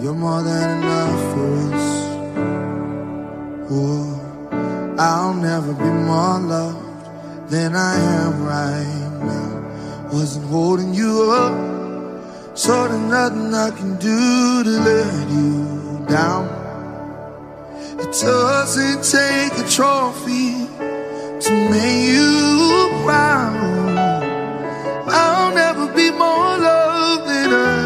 You're more than enough for us. Oh, I'll never be more loved than I am right now. Wasn't holding you up, so there's nothing I can do to let you down. It doesn't take a trophy to make you proud. I'll never be more loved than I.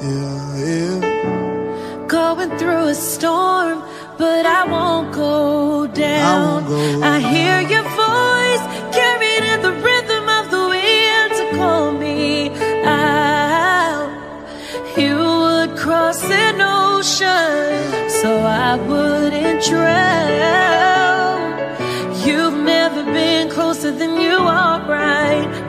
Yeah, yeah. Going through a storm, but I won't go down. I go I hear your voice carried in the rhythm of the wind to call me out. You would cross an ocean so I wouldn't drown. You've never been closer than you are right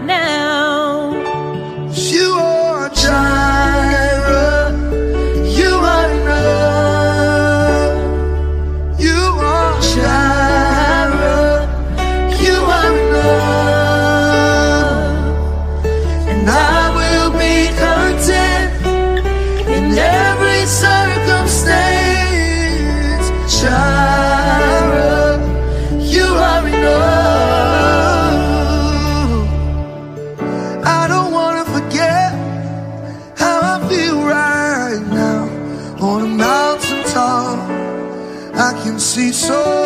soul.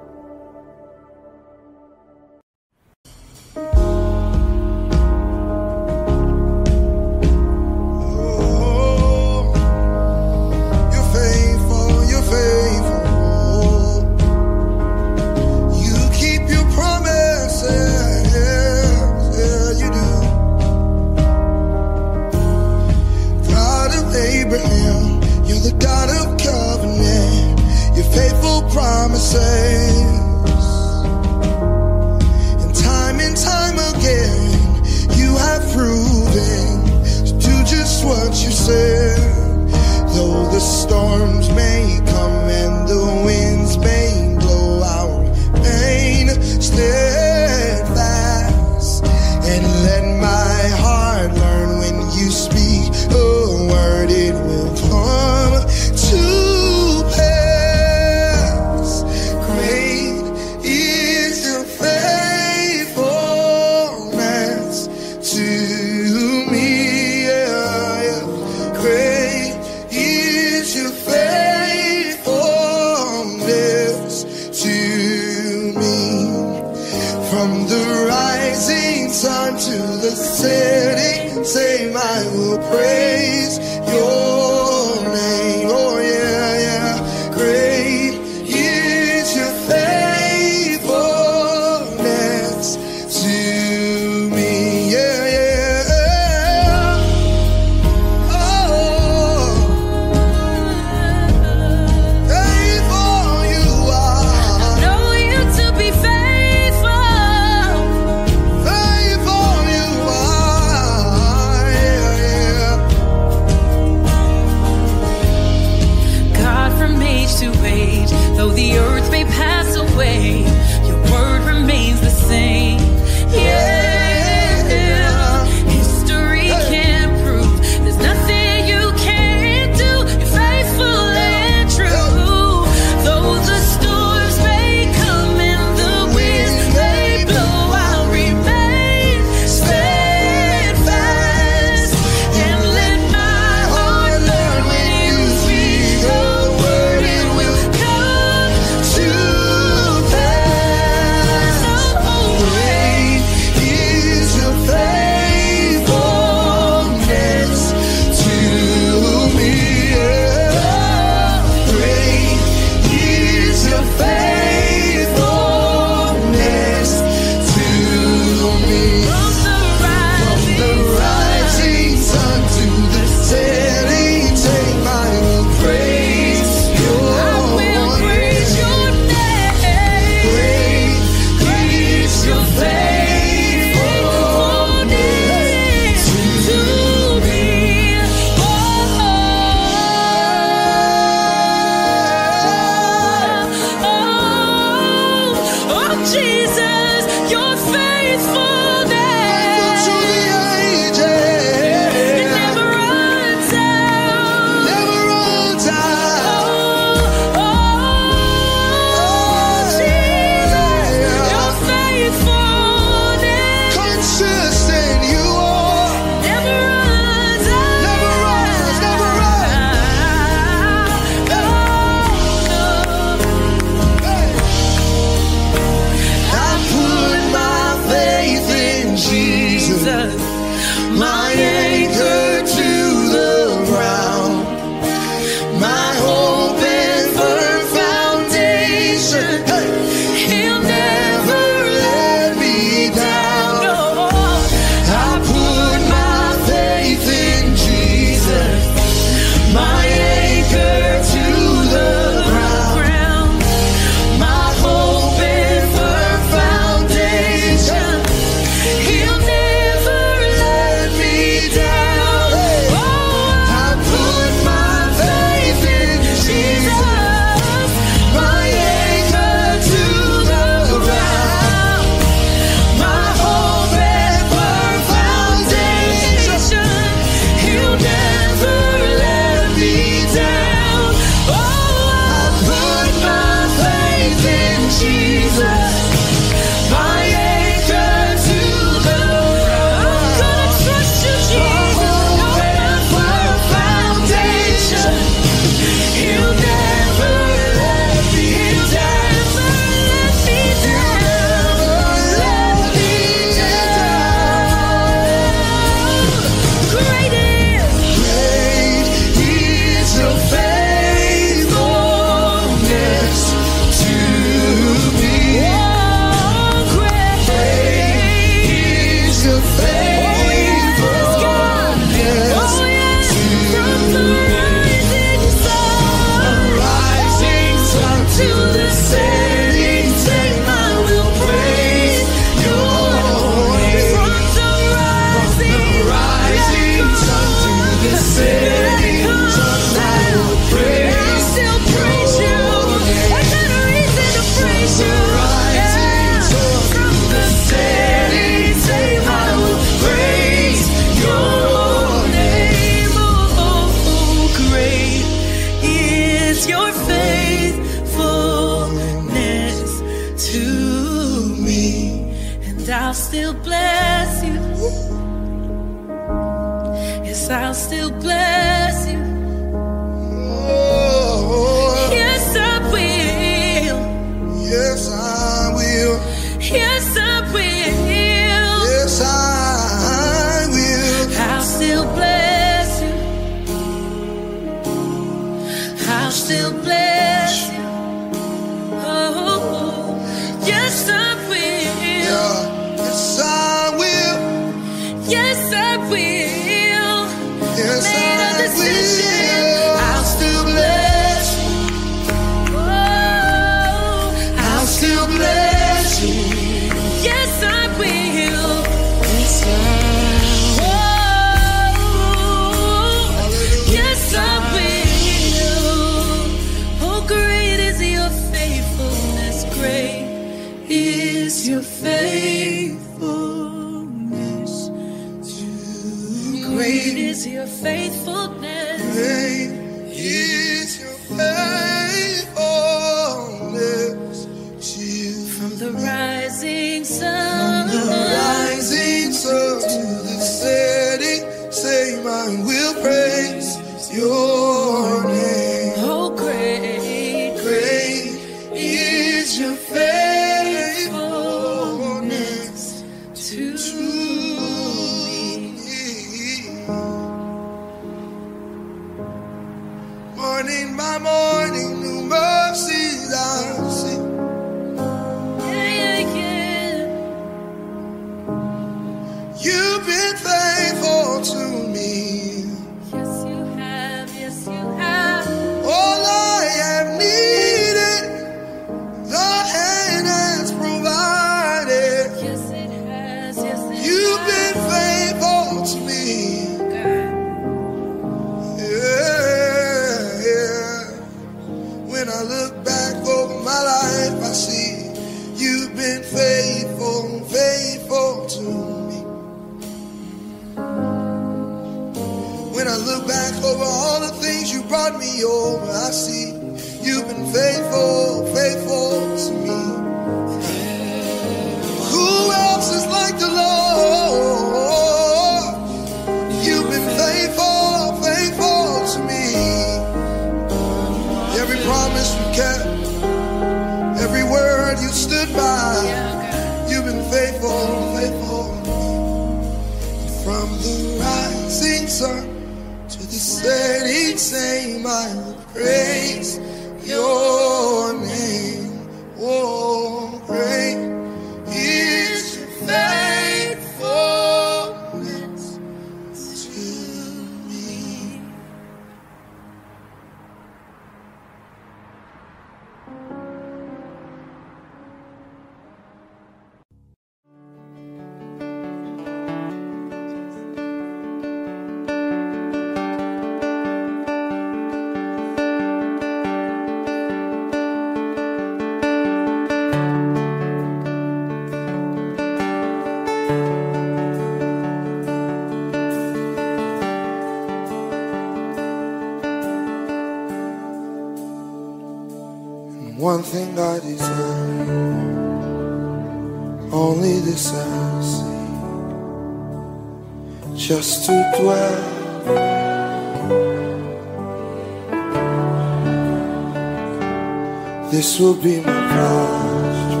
This will be my posture,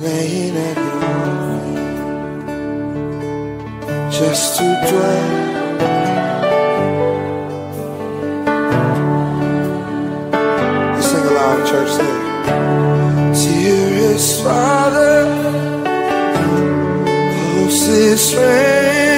laying at your feet, just to dwell. church there. Dearest Father, closest friend.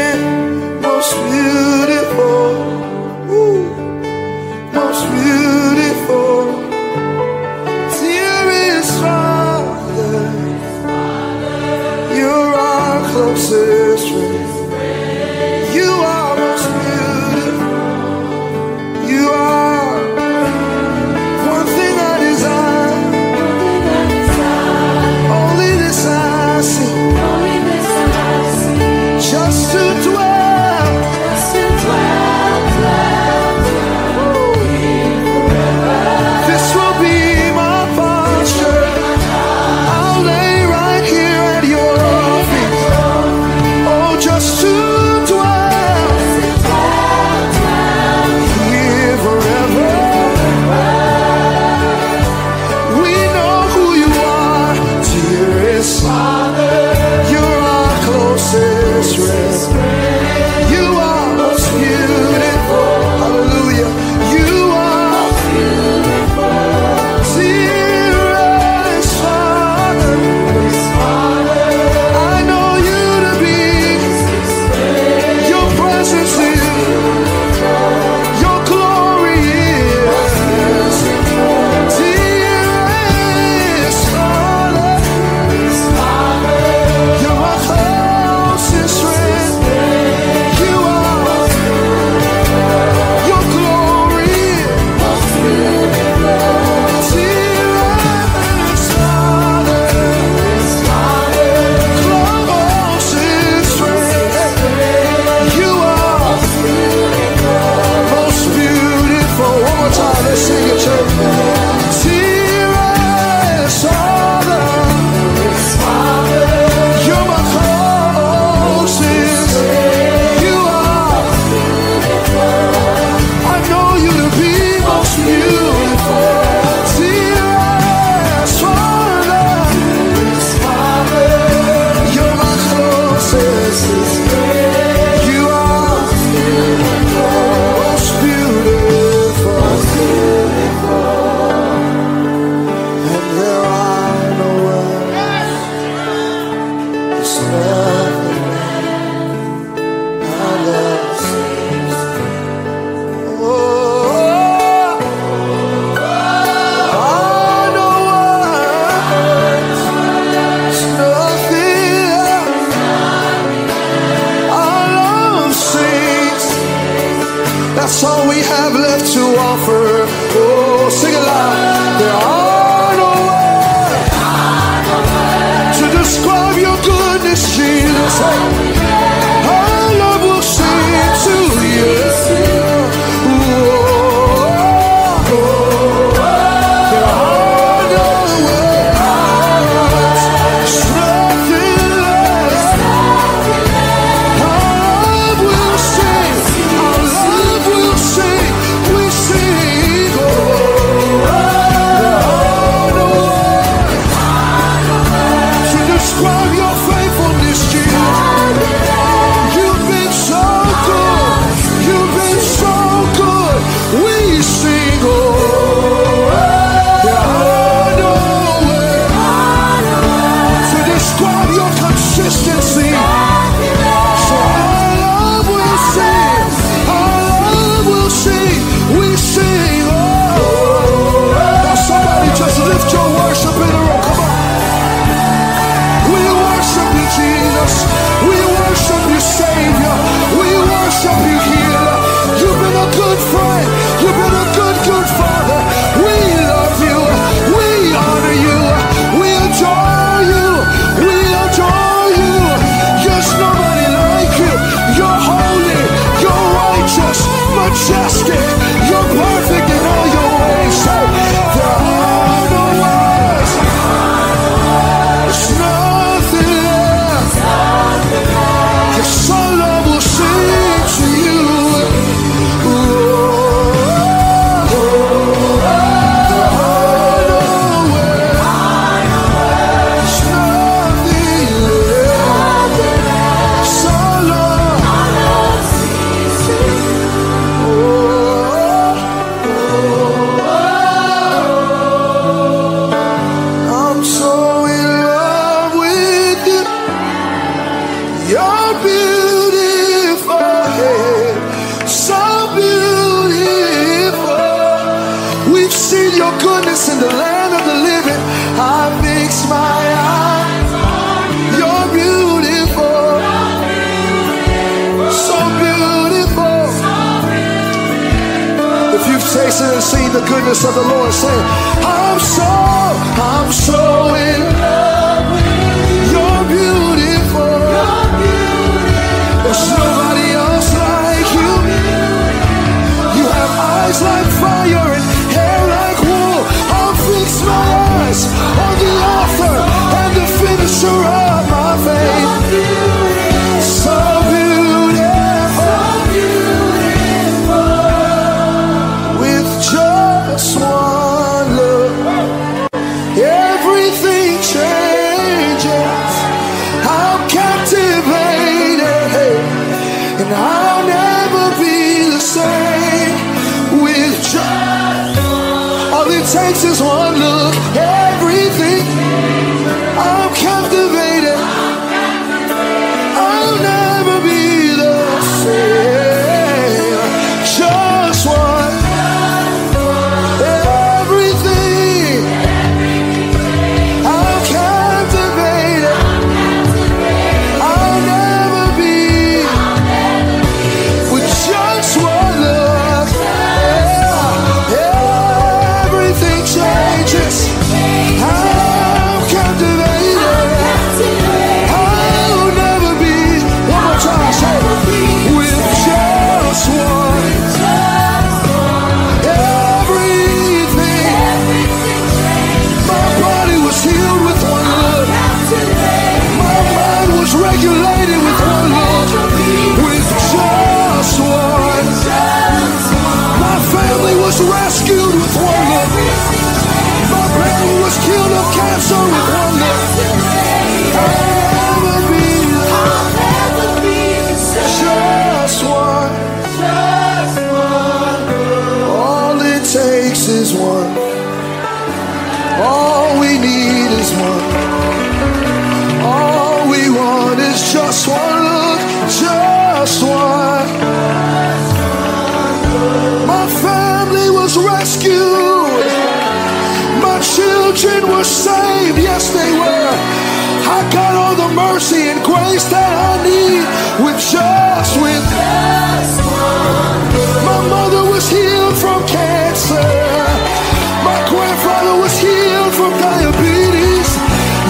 from diabetes.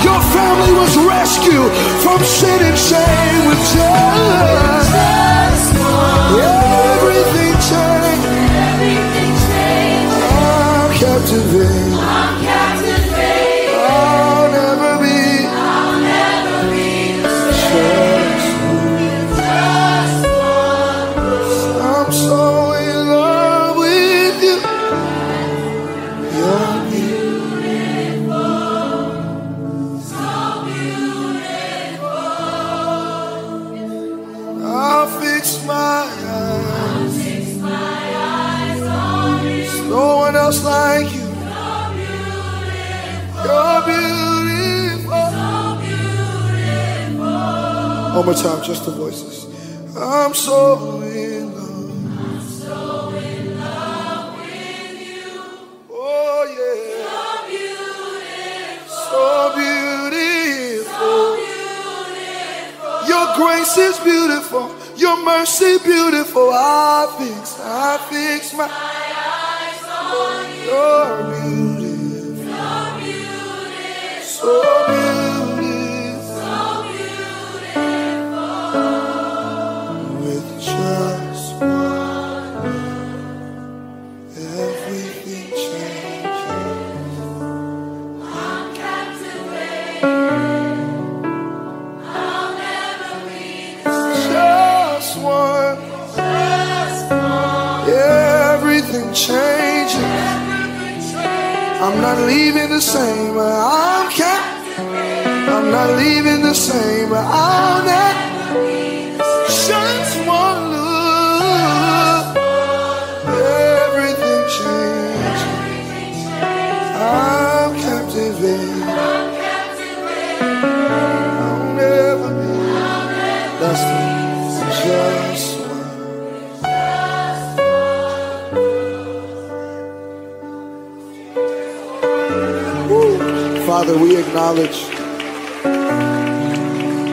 Your family was rescued from sin and shame with Jesus. Yeah. One more time, just the voices. I'm so in love. Oh yeah. So beautiful. Your grace is beautiful. Your mercy beautiful. I fix, I fix my eyes on you. You're beautiful. So beautiful. I'm not leaving the same. Uh, I'm kept. I'm not leaving the same. Uh, I'll never. Father, we acknowledge,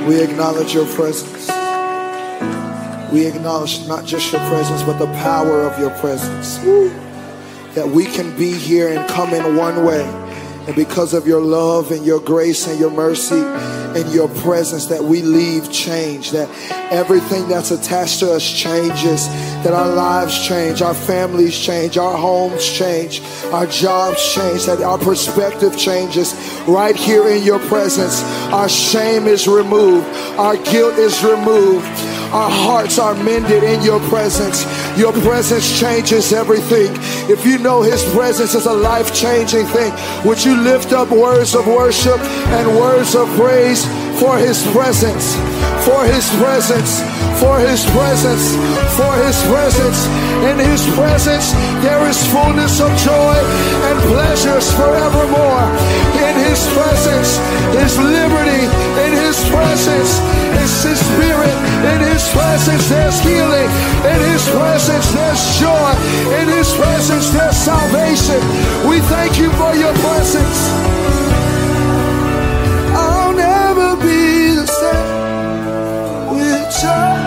we acknowledge your presence. We acknowledge not just your presence, but the power of your presence. Woo. That we can be here and come in one way. And because of your love and your grace and your mercy and your presence, that we leave changed. That everything that's attached to us changes. That our lives change, our families change, our homes change, our jobs change. That our perspective changes right here in your presence. Our shame is removed, our guilt is removed. Our hearts are mended in your presence. Your presence changes everything. If you know His presence is a life changing thing, would you lift up words of worship and words of praise for His presence? For His presence, for His presence, for His presence. In His presence, there is fullness of joy and pleasures forevermore. In His presence is liberty. In His presence is His Spirit. In His presence, there's healing. In His presence, there's joy. In His presence, there's salvation. We thank you for your presence. With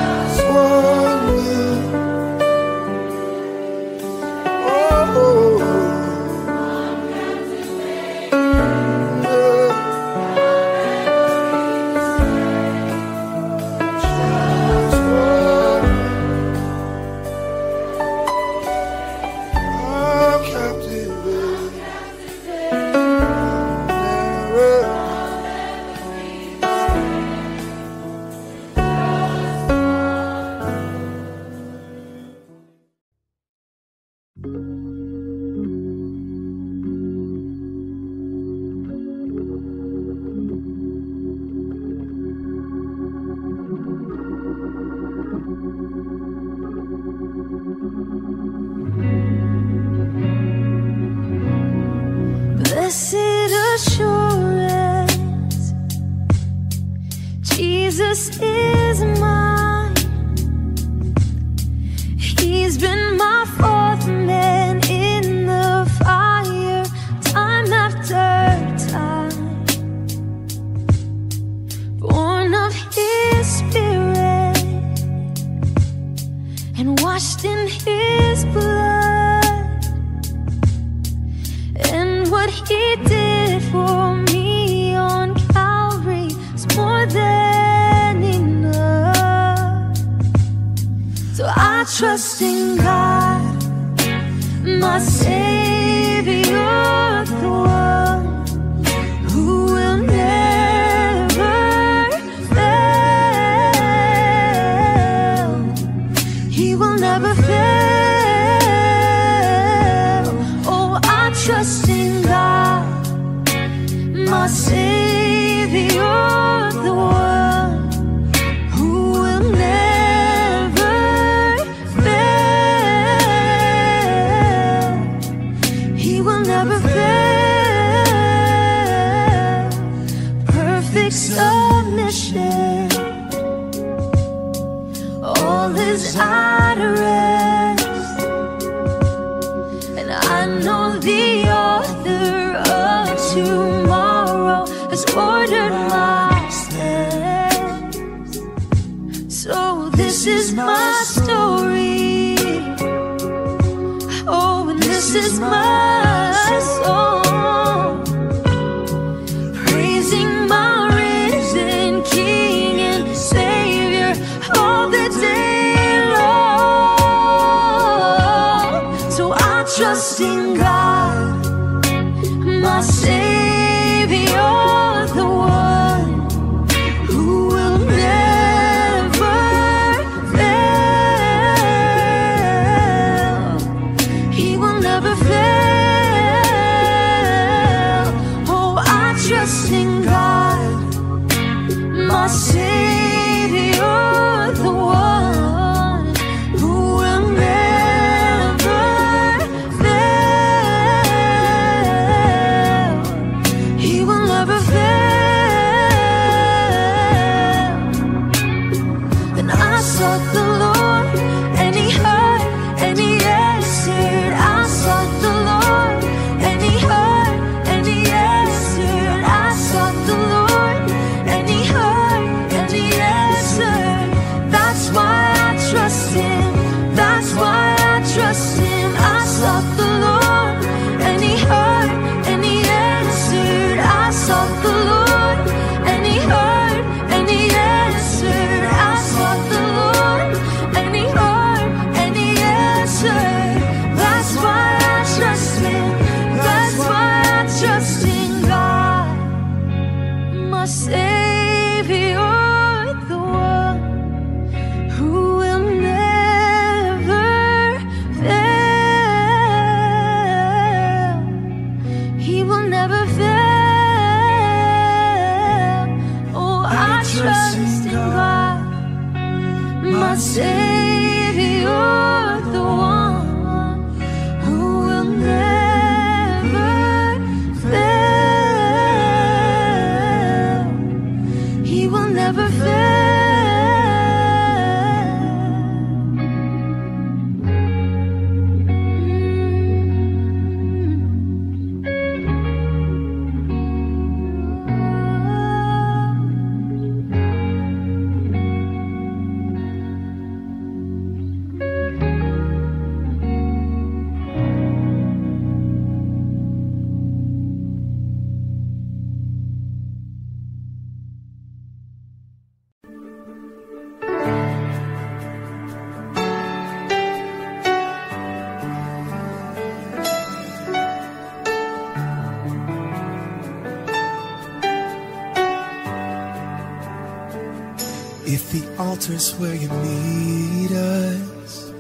where you meet us,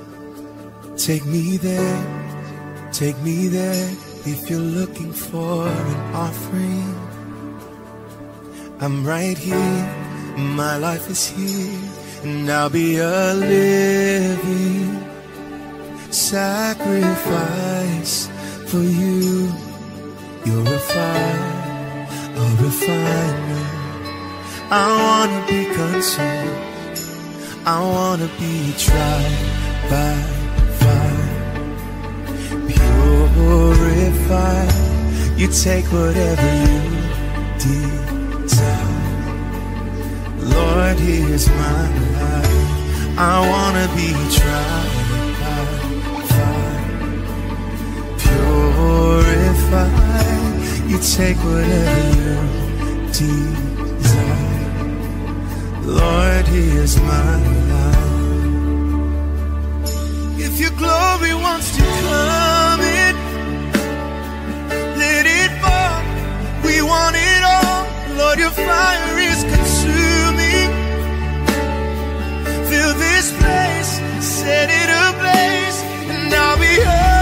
take me there, take me there. If you're looking for an offering, I'm right here, my life is here, and I'll be a living sacrifice for you. You're a fire, a refiner. I wanna be consumed. I wanna be tried by fire. Purified. You take whatever you desire. Lord, here's my life. I wanna be tried by fire. Purified. You take whatever you desire. Lord, He is my life. If your glory wants to come in, let it fall. We want it all. Lord, your fire is consuming. Fill this place, set it ablaze. only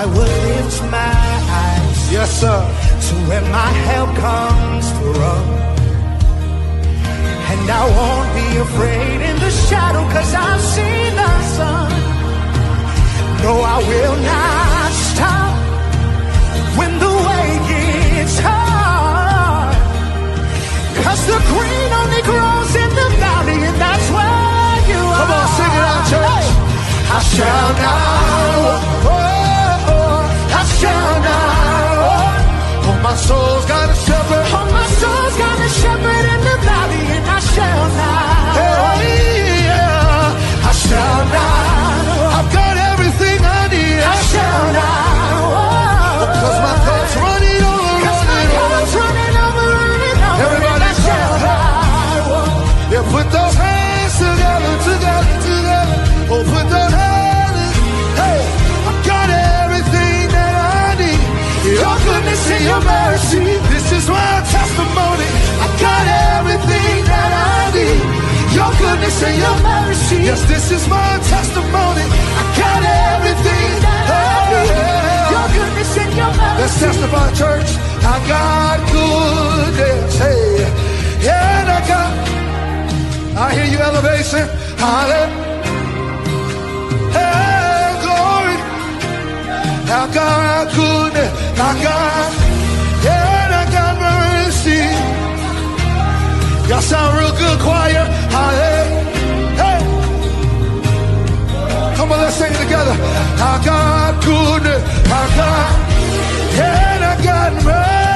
I will lift my eyes Yes, sir. to where my help comes from. And I won't be afraid in the shadow, cause I've seen the sun. No, I will not stop when the way gets hard. Cause the green only grows in the valley, and that's where you are. Come on, sing it out, church. I shall not soul's got a shepherd. Oh, my soul's got a shepherd in the valley, and I shall not Yes, this is my testimony. I got everything I need. Your goodness and your mercy. Let's testify, church. I got goodness. Hey, and I got. I hear you elevation. Hallelujah. Hey, glory. I got goodness. I got. And I got mercy. Y'all sound real good, choir. Hallelujah. On, let's sing it together. I got goodness. I got. Yeah, and I got mercy.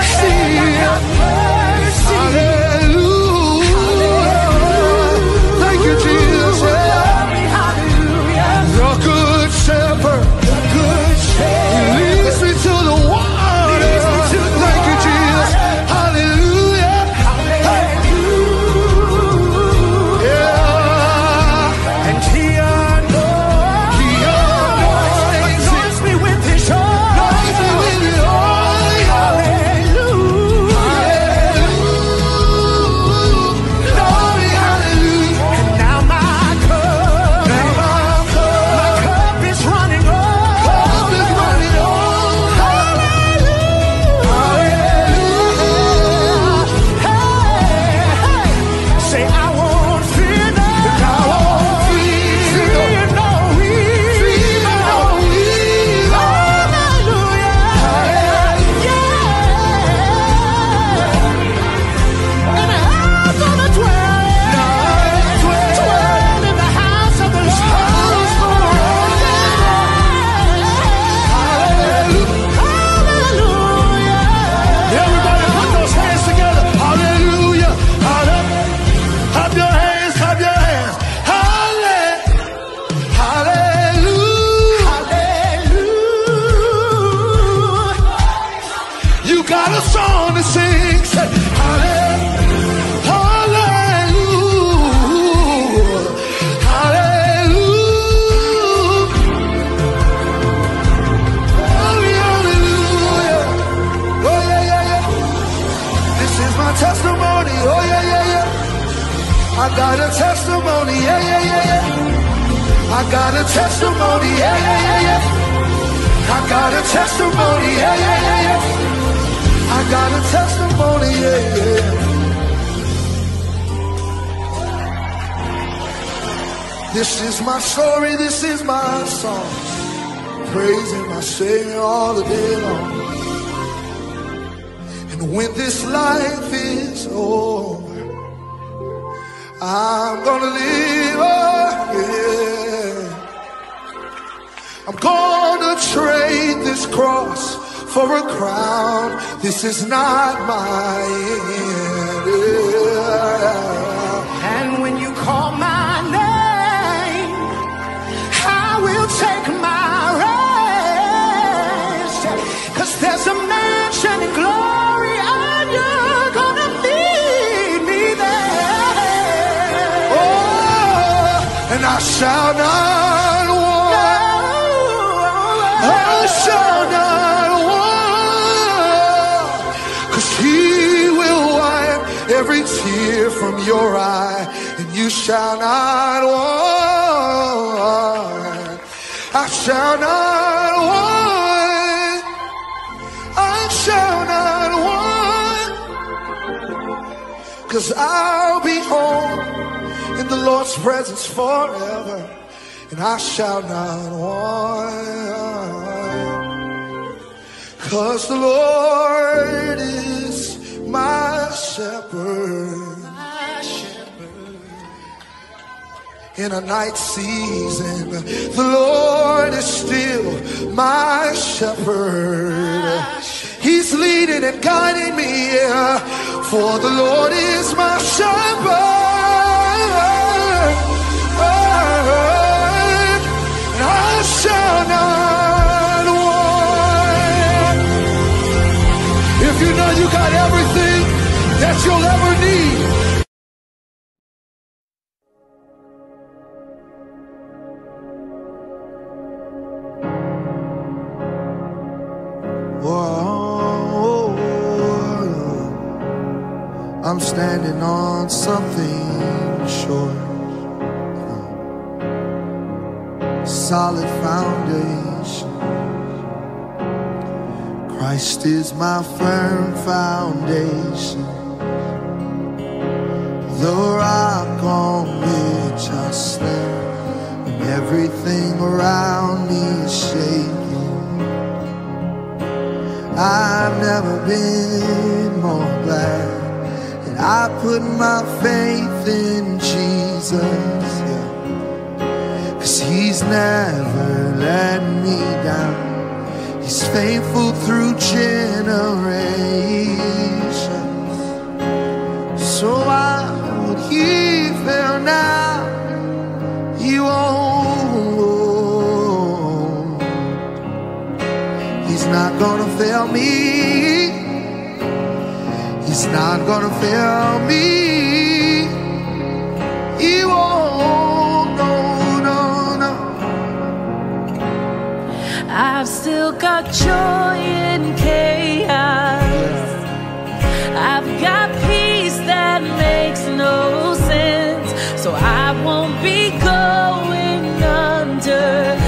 A testimony. Yeah, yeah, yeah, yeah. I got a testimony. Yeah, yeah, yeah, yeah. I got a testimony. Yeah, yeah. This is my story. This is my song. Praising my Savior all the day long. And when this life is over, I'm gonna live I'm gonna trade this cross for a crown. This is not my end. Yeah. And when you call my name, I will take my rest. Cause there's a mansion in glory, and you're gonna meet me there. Oh, and I shall not from your eye, and you shall not want. I shall not want. I shall not want. Cause I'll be home in the Lord's presence forever, and I shall not want. Cause the Lord is my shepherd. in a night season. The Lord is still my shepherd. He's leading and guiding me, for the Lord is my shepherd. And I shall not. oh, I'm standing on something sure. Solid foundation. Christ is my firm foundation. The rock on which I stand, and everything around me shakes. I've never been more glad and I put my faith in Jesus. Yeah. Cause He's never let me down. He's faithful through generations. So I would hear now. He won't. not gonna fail me. He's not gonna fail me. He won't, no, no, no. I've still got joy in chaos. I've got peace that makes no sense. So I won't be going under.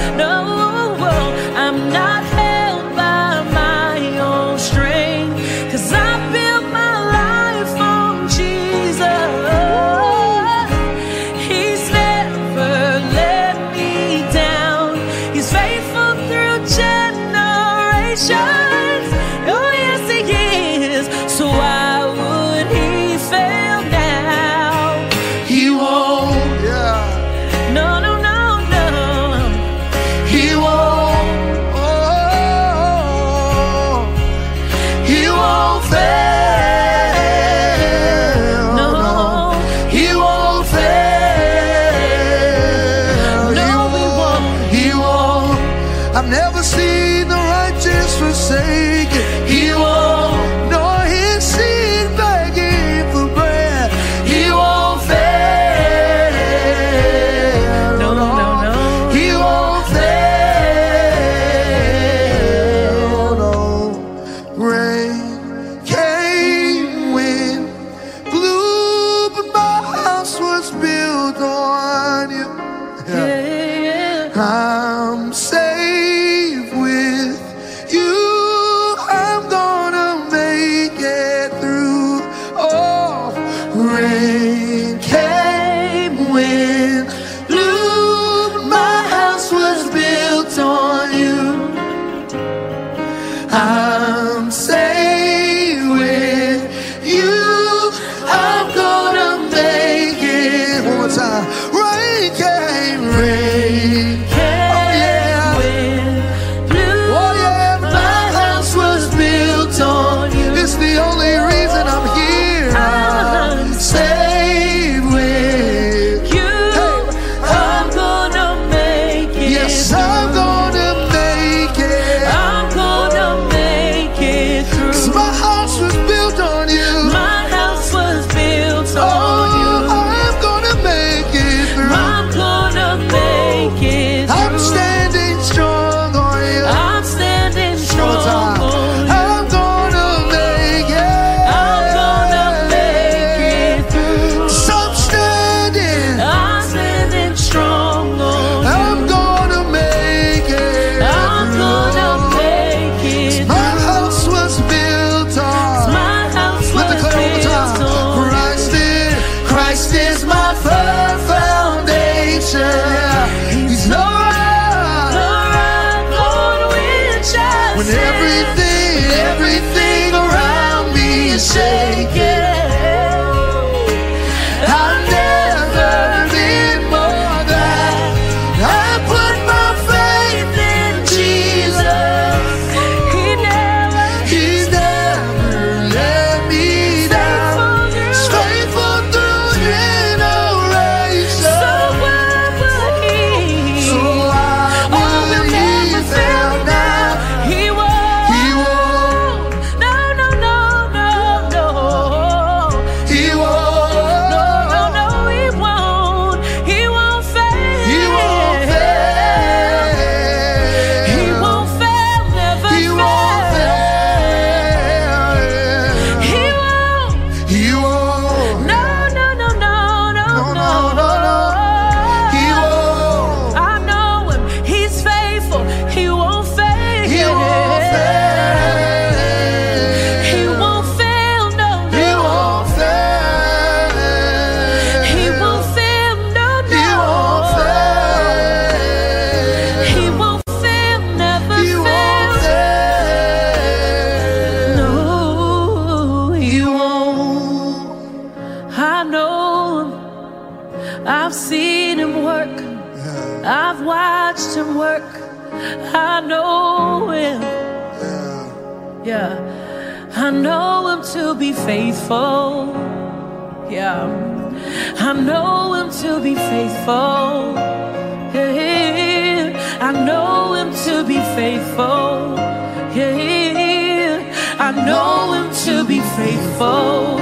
Faithful.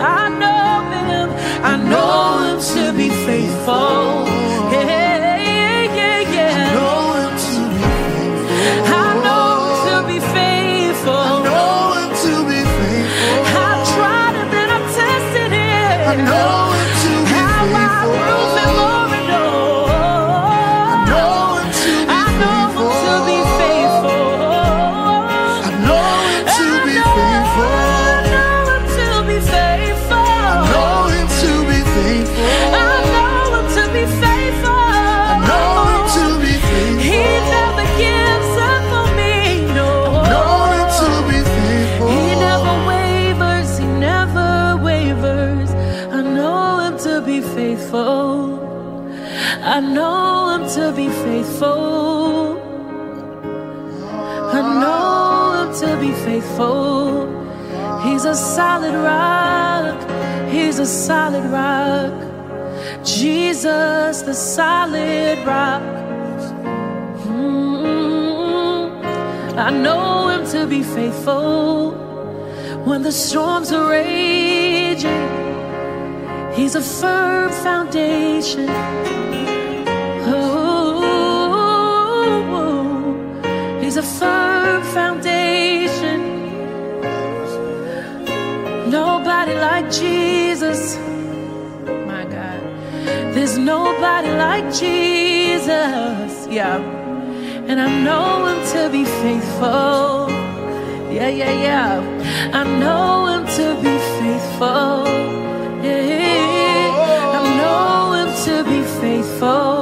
I know him. I know him to be faithful. Faithful. He's a solid rock. He's a solid rock. Jesus, the solid rock. Mm, I know him to be faithful when the storms are raging. He's a firm foundation. Oh, he's a firm foundation. Jesus. My God. There's nobody like Jesus. Yeah. And I know him to be faithful. Yeah, yeah, yeah. I know him to be faithful. Yeah. I know him to be faithful.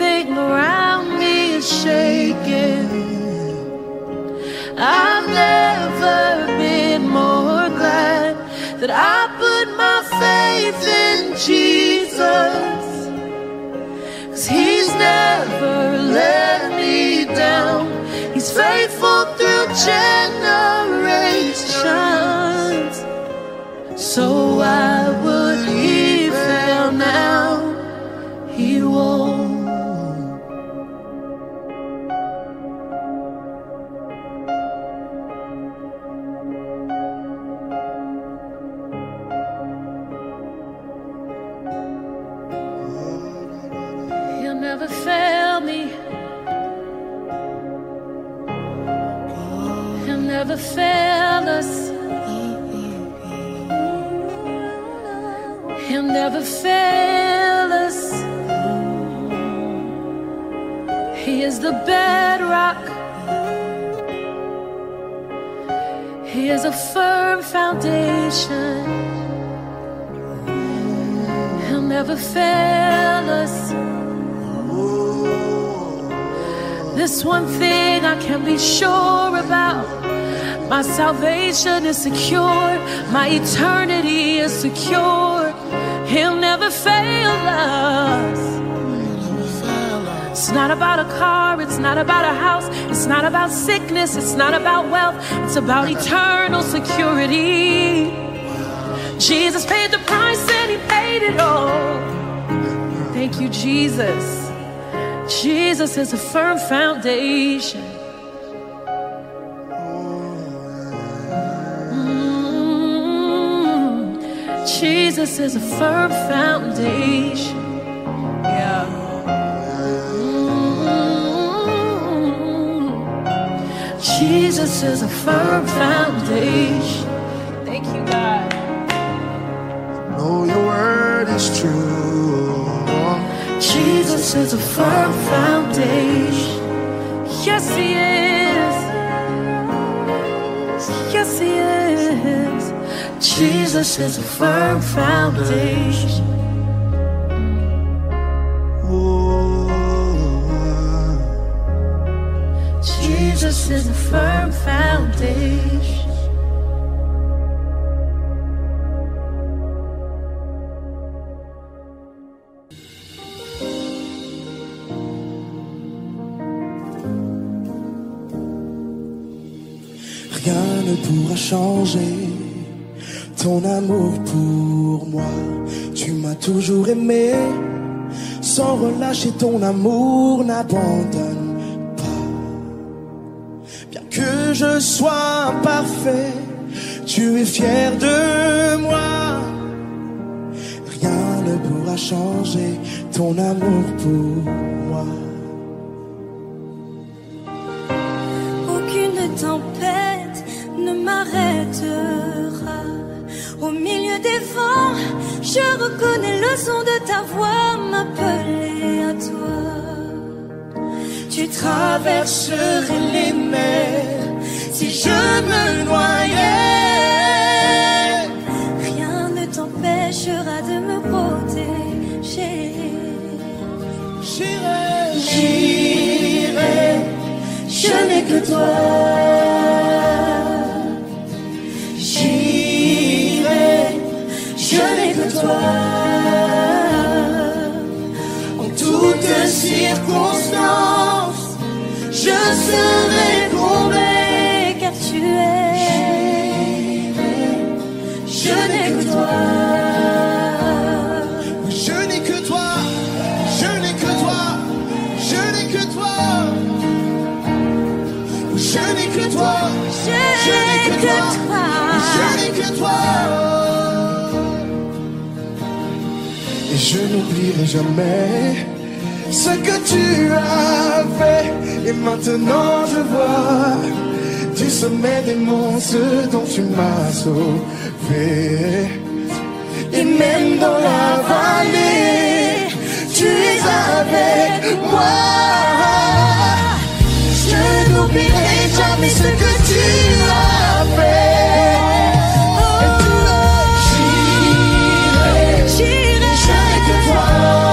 Everything around me is shaking. I've never been more glad that I put my faith in Jesus. Cause he's never let me down. He's faithful through generations. So I would never fail us. He is the bedrock. He is a firm foundation. He'll never fail us. This one thing I can be sure about my salvation is secure, my eternity is secure. He'll never fail us. It's not about a car, it's not about a house, it's not about sickness, it's not about wealth, it's about eternal security. Jesus paid the price and he paid it all. Thank you, Jesus. Jesus is a firm foundation. Jesus is a firm foundation. Yeah. Mm, Jesus is a firm foundation. Thank you, God. Know your word is true. Jesus is a firm foundation. Jesus is a firm foundation. Jesus is a firm foundation. Rien ne pourra changer ton amour pour moi. Tu m'as toujours aimé, sans relâcher ton amour n'abandonne pas. Bien que je sois imparfait, tu es fier de moi. Rien ne pourra changer ton amour pour moi. Aucune tempête ne m'arrêtera. Je reconnais le son de ta voix m'appeler à toi. Tu traverserais les mers si je me noyais. Rien ne t'empêchera de me protéger. J'irai, J'irai, je n'ai que toi. En toutes circonstances, je serai comblé n'oublierai jamais ce que tu as fait. Et maintenant je vois du sommet des monts dont tu m'as sauvé. Et même dans la vallée, tu es avec moi. Je n'oublierai jamais ce que tu as fait. 的痛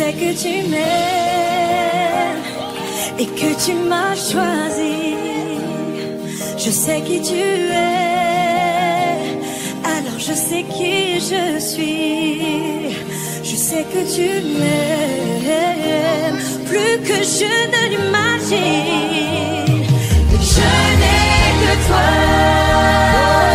sais que tu m'aimes et que tu m'as choisi. Je sais qui tu es, alors je sais qui je suis. Je sais que tu m'aimes plus que je ne l'imagine. Je n'ai que toi.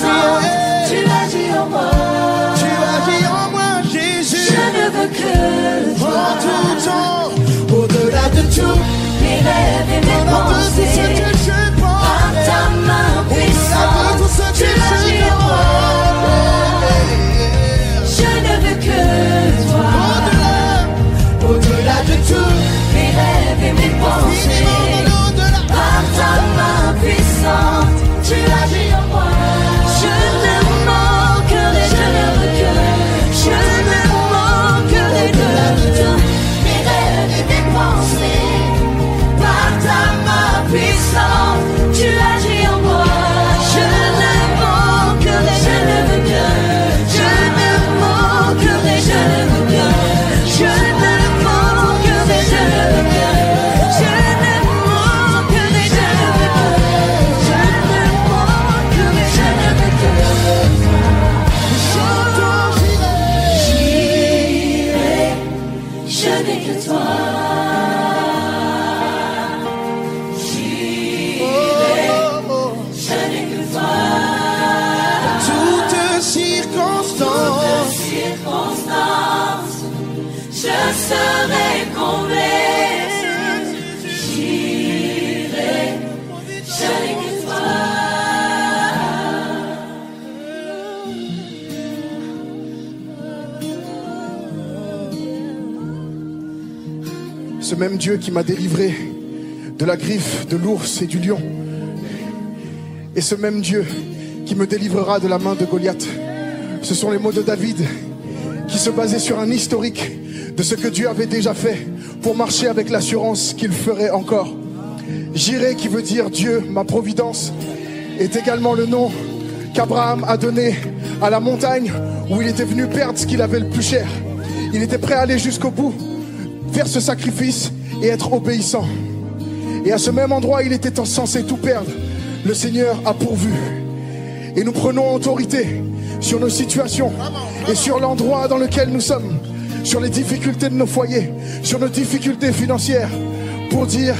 puissant. Tu agis en moi. Tu agis en moi, Jésus. Je ne veux que toi. tout temps, au-delà de tout, mes rêves et mes pensées. Par. même Dieu qui m'a délivré de la griffe de l'ours et du lion et ce même Dieu qui me délivrera de la main de Goliath. Ce sont les mots de David qui se basaient sur un historique de ce que Dieu avait déjà fait pour marcher avec l'assurance qu'il ferait encore. J'irai qui veut dire Dieu, ma providence, est également le nom qu'Abraham a donné à la montagne où il était venu perdre ce qu'il avait le plus cher. Il était prêt à aller jusqu'au bout ce sacrifice et être obéissant. Et à ce même endroit, il était censé tout perdre. Le Seigneur a pourvu. Et nous prenons autorité sur nos situations et sur l'endroit dans lequel nous sommes, sur les difficultés de nos foyers, sur nos difficultés financières, pour dire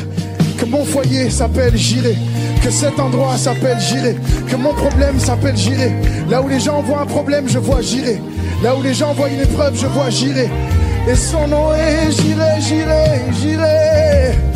que mon foyer s'appelle Jiré, que cet endroit s'appelle Jiré, que mon problème s'appelle Jiré. Là où les gens voient un problème, je vois Jiré. Là où les gens voient une épreuve, je vois Jiré. Et son nom est é Gilet, Gilet, Gilet.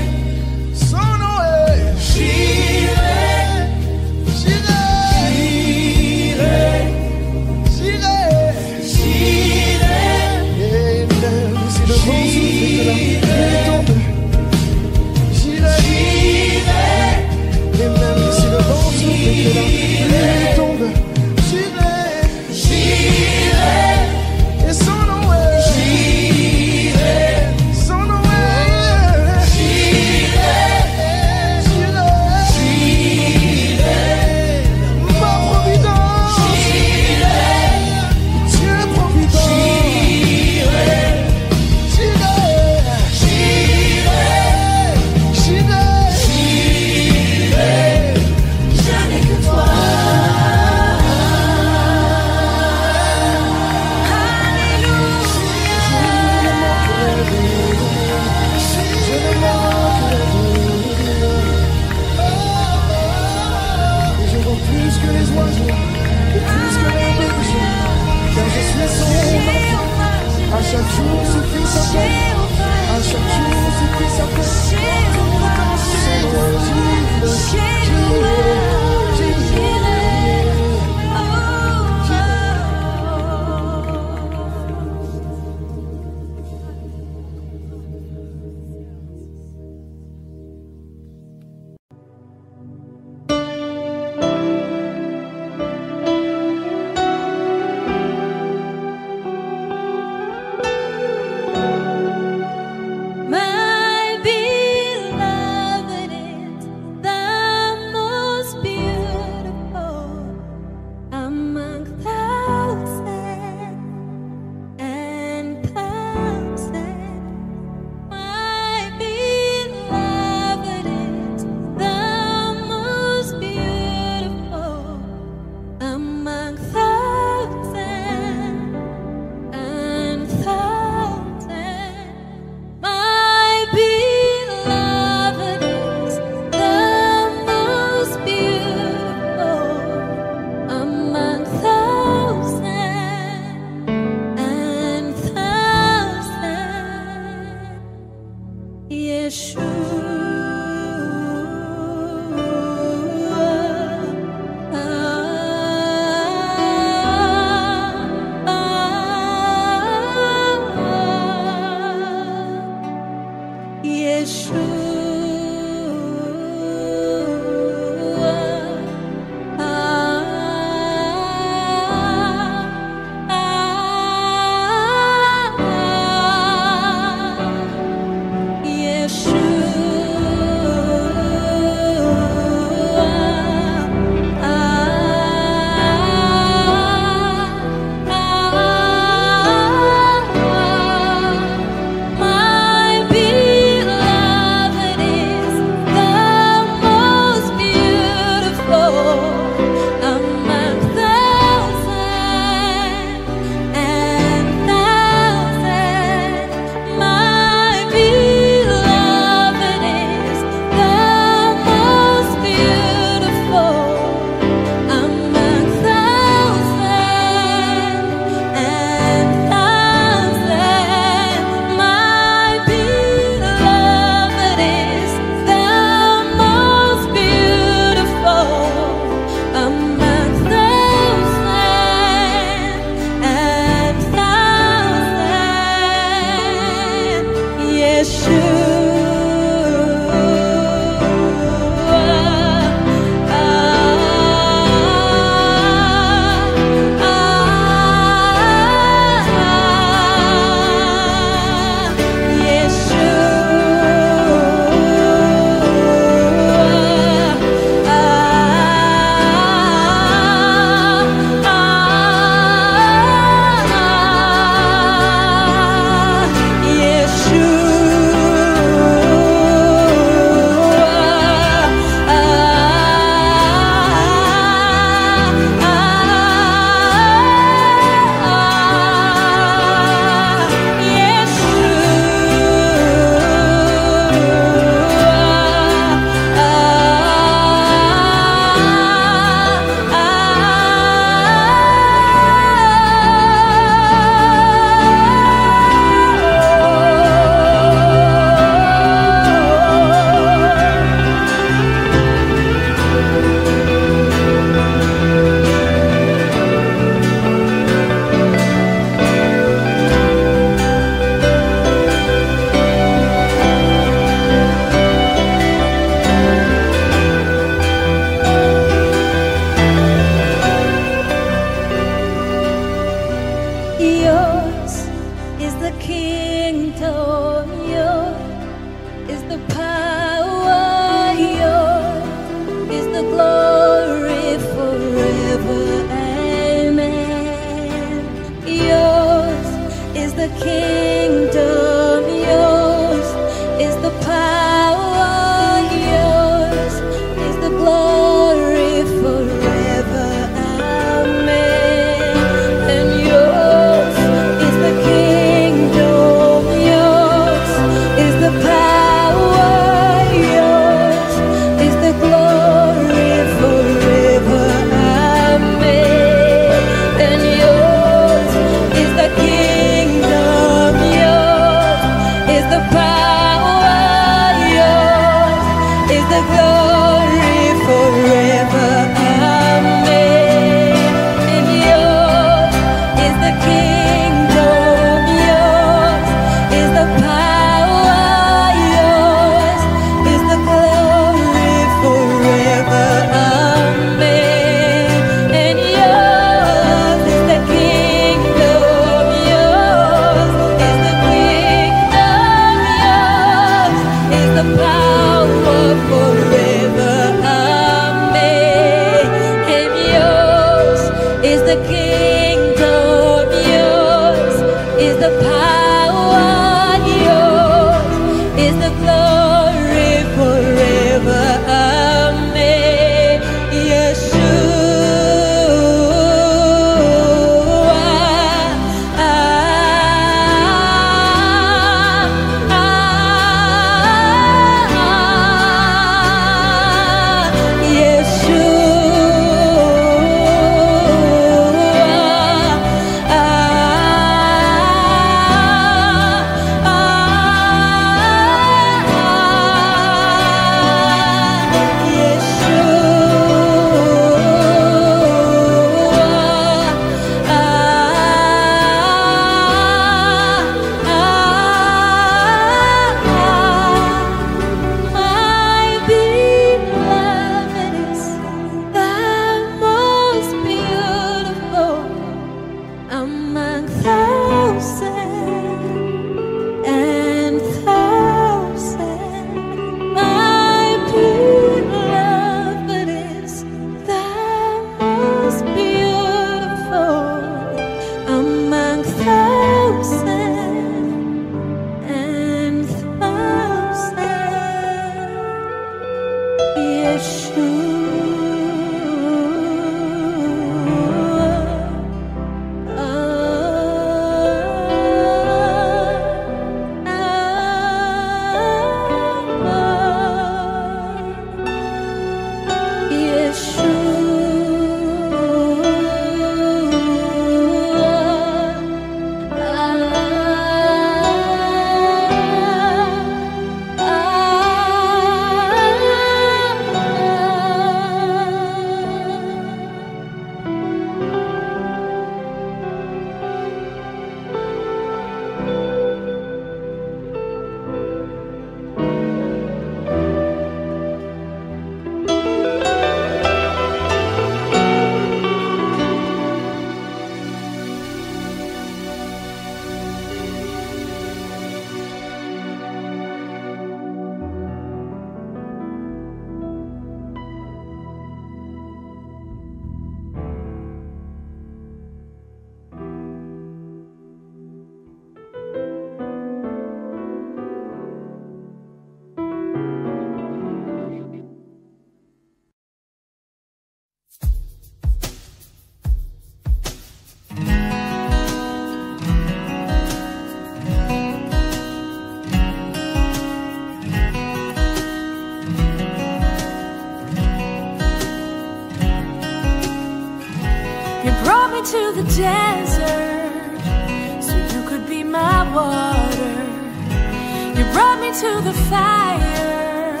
To the fire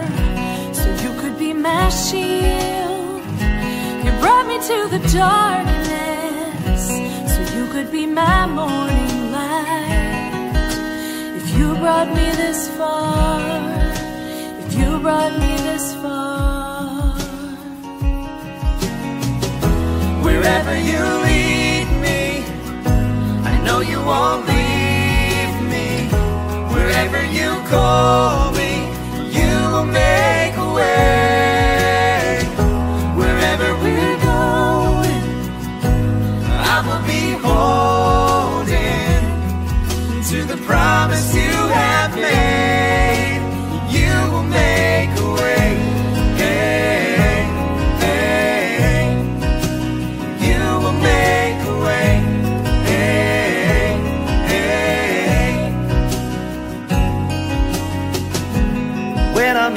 so you could be my shield. You brought me to the darkness so you could be my morning light. If you brought me this far, if you brought me this far, wherever you lead me, I know you won't leave. Whenever you call me, you will make a way. Wherever we're going, I will be holding to the promise you have made.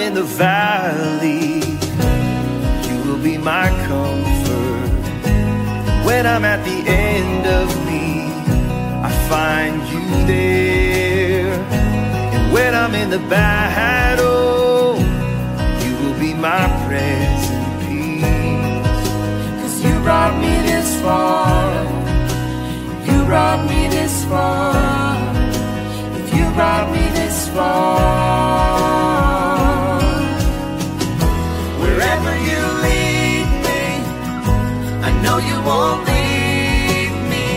in the valley. You will be my comfort. When I'm at the end of me, I find you there. And when I'm in the battle, you will be my present peace. Cause you brought me this far. You brought me this far. If you brought me this far. Wherever you lead me, I know you won't leave me.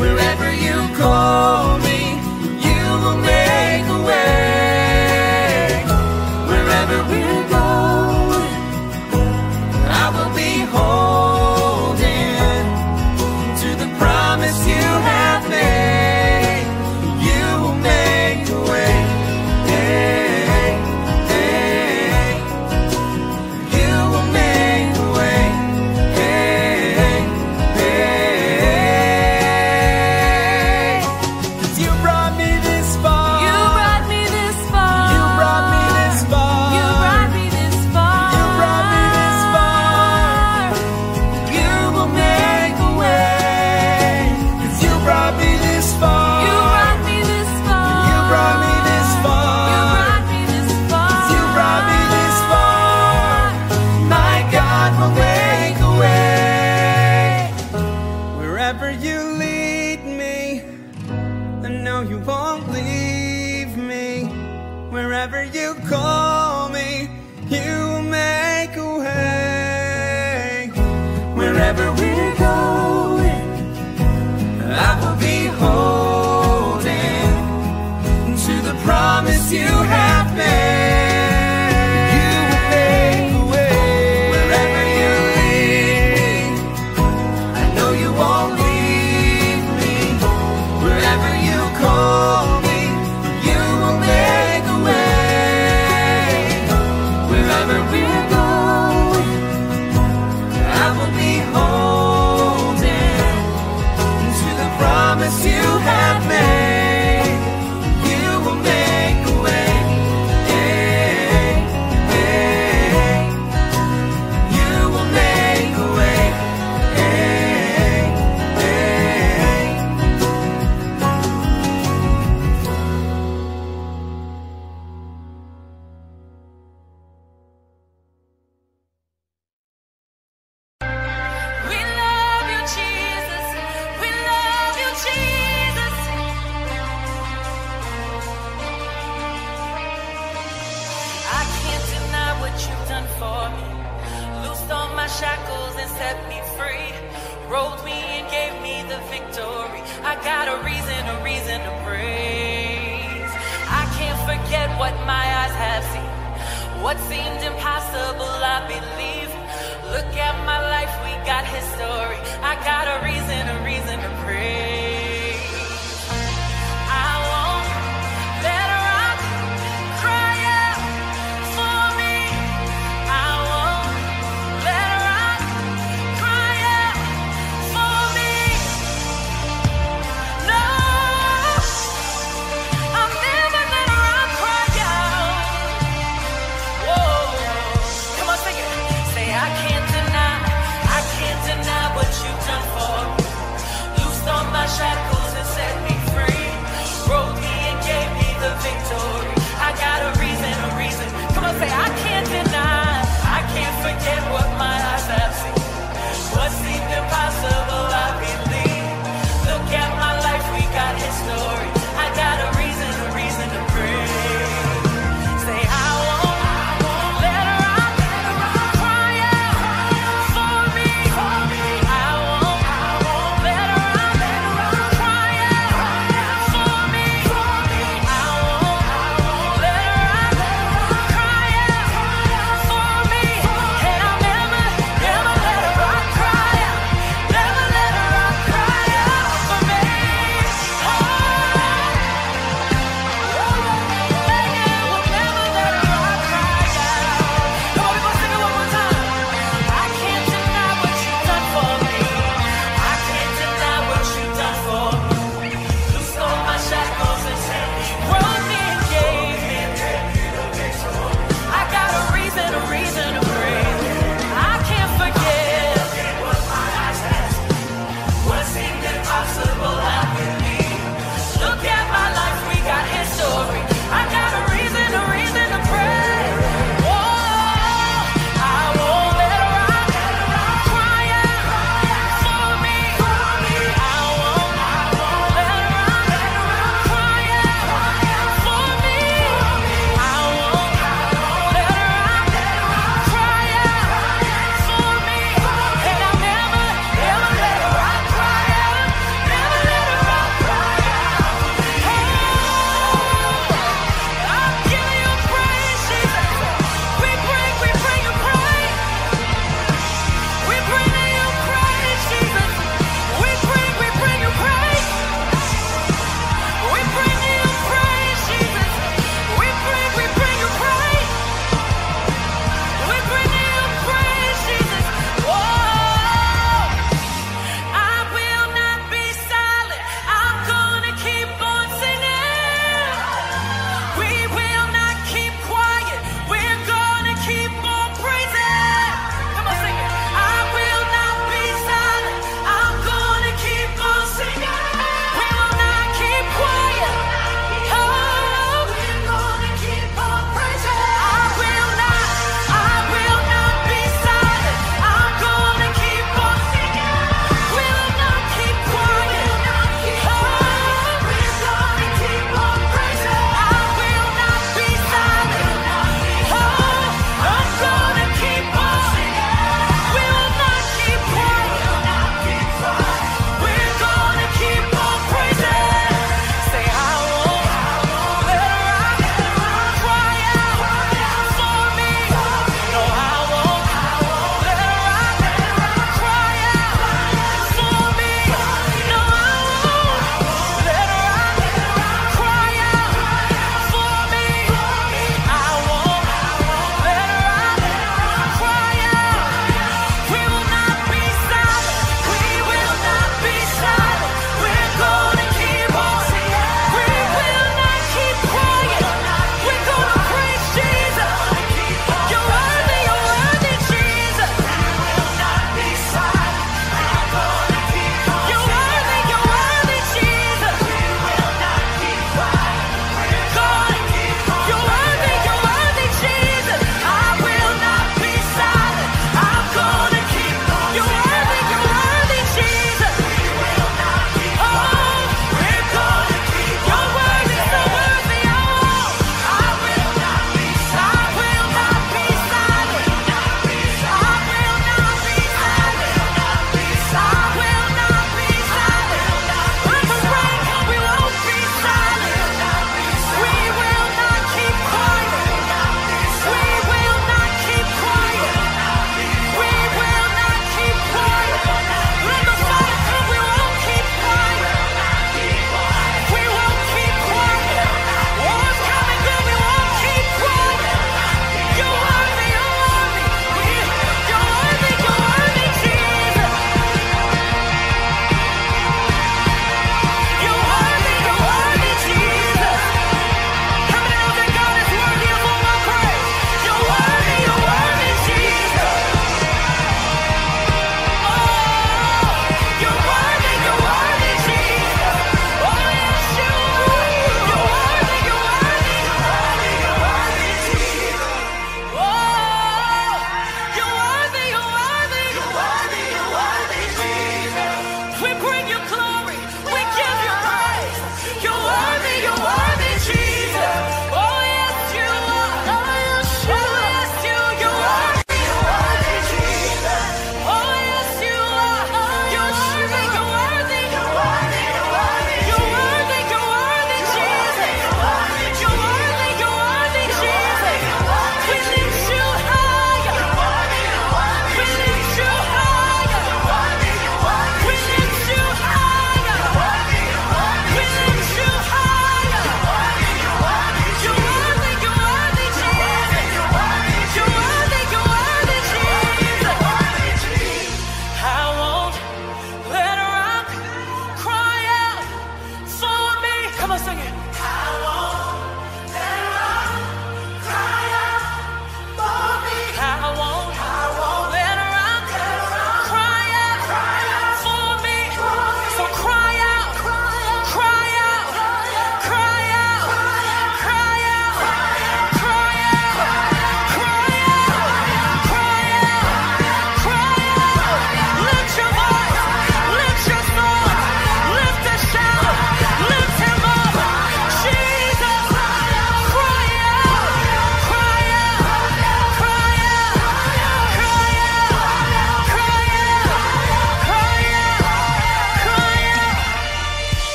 Wherever you call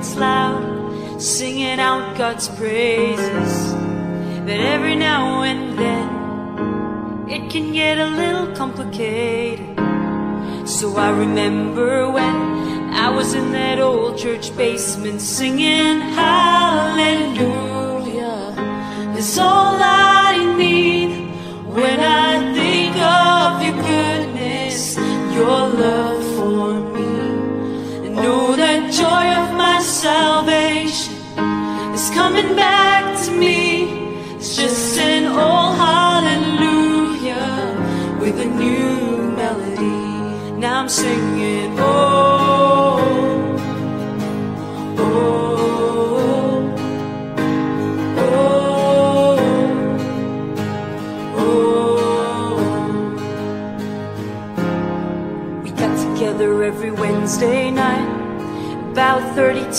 gets loud, singing out God's praises. But every now and then, it can get a little complicated. So I remember when I was in that old church basement singing high.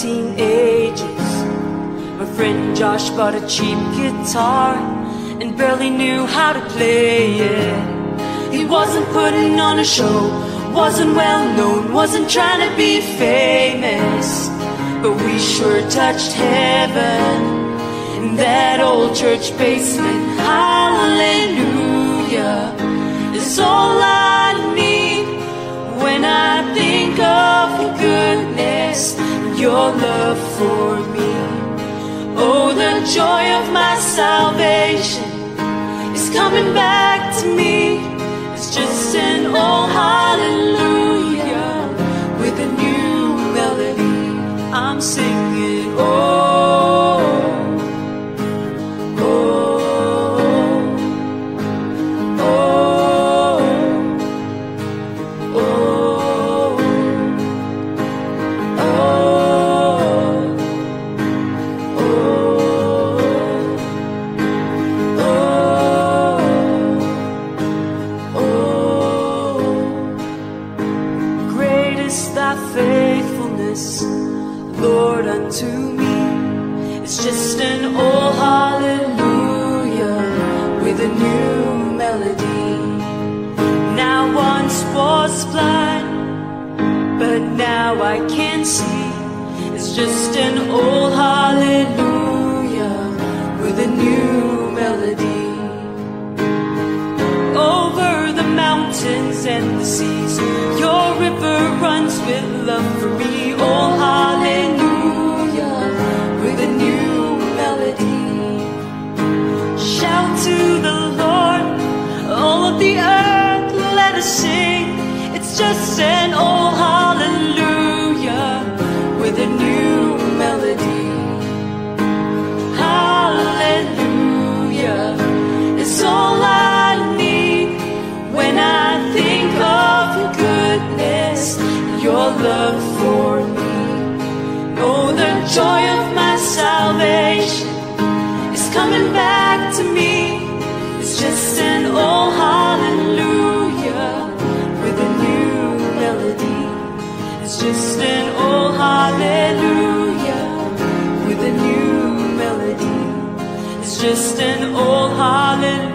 17 ages. My friend Josh bought a cheap guitar and barely knew how to play it. He wasn't putting on a show, wasn't well known, wasn't trying to be famous. But we sure touched heaven in that old church basement. Hallelujah is all I need when I think of goodness your love for me. Oh, the joy of my salvation is coming back to me. It's just an old hallelujah. just an old Holland.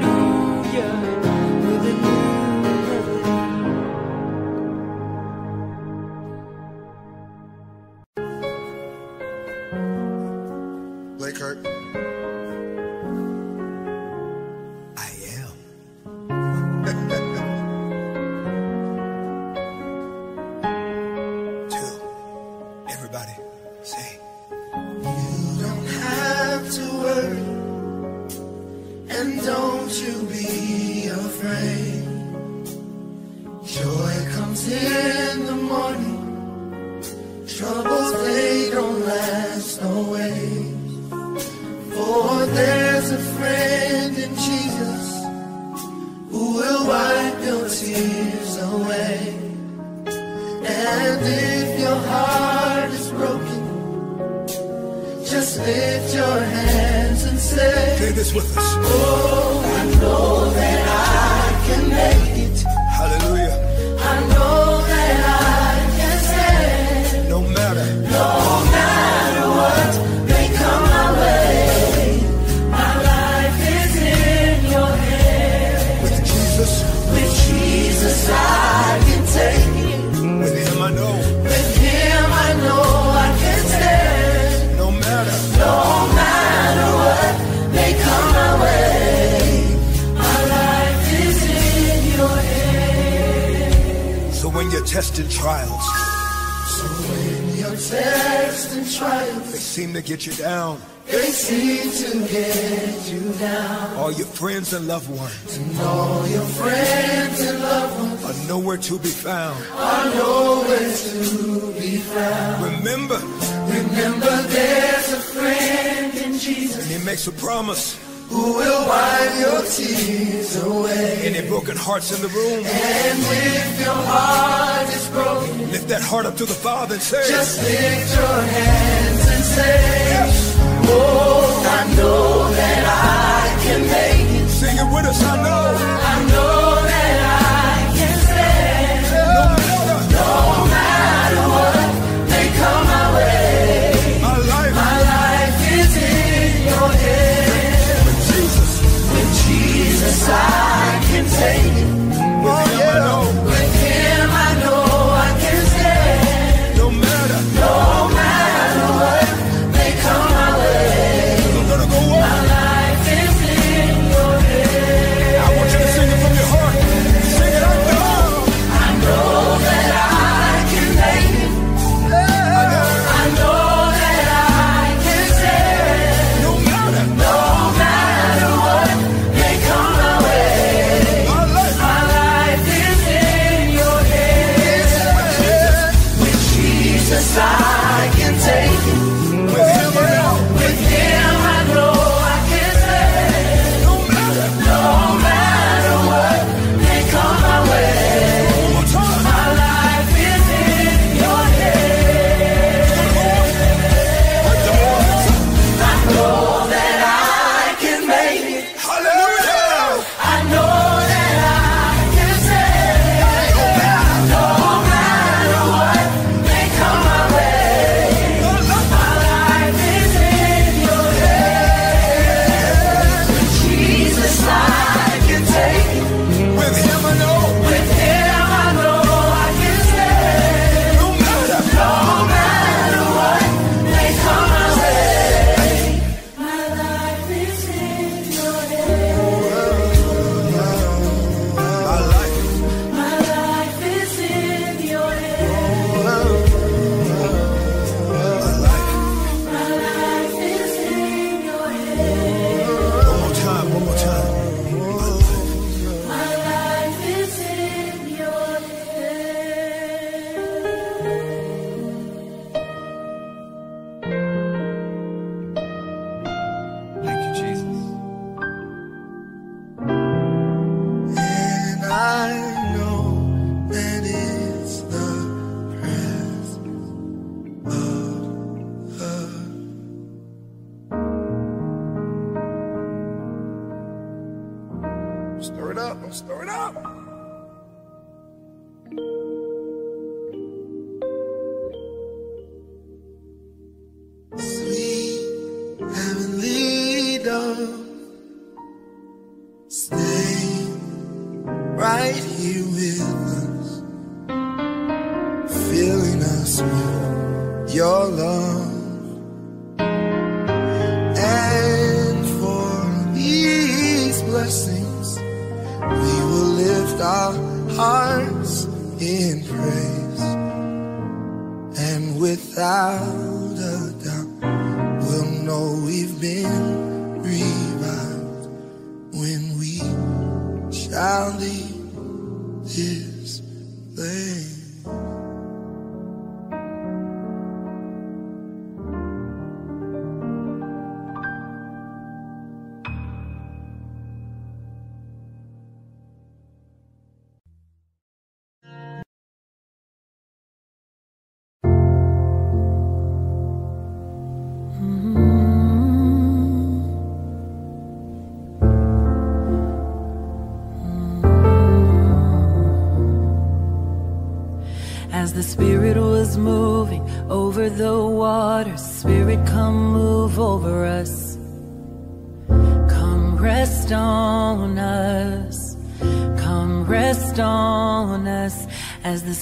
hearts in the room. And if your heart is broken, lift that heart up to the Father and say, Just lift your hands and say, yes. Oh, I know that I can make it. Sing it with us, I know.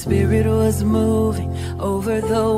spirit was moving over the.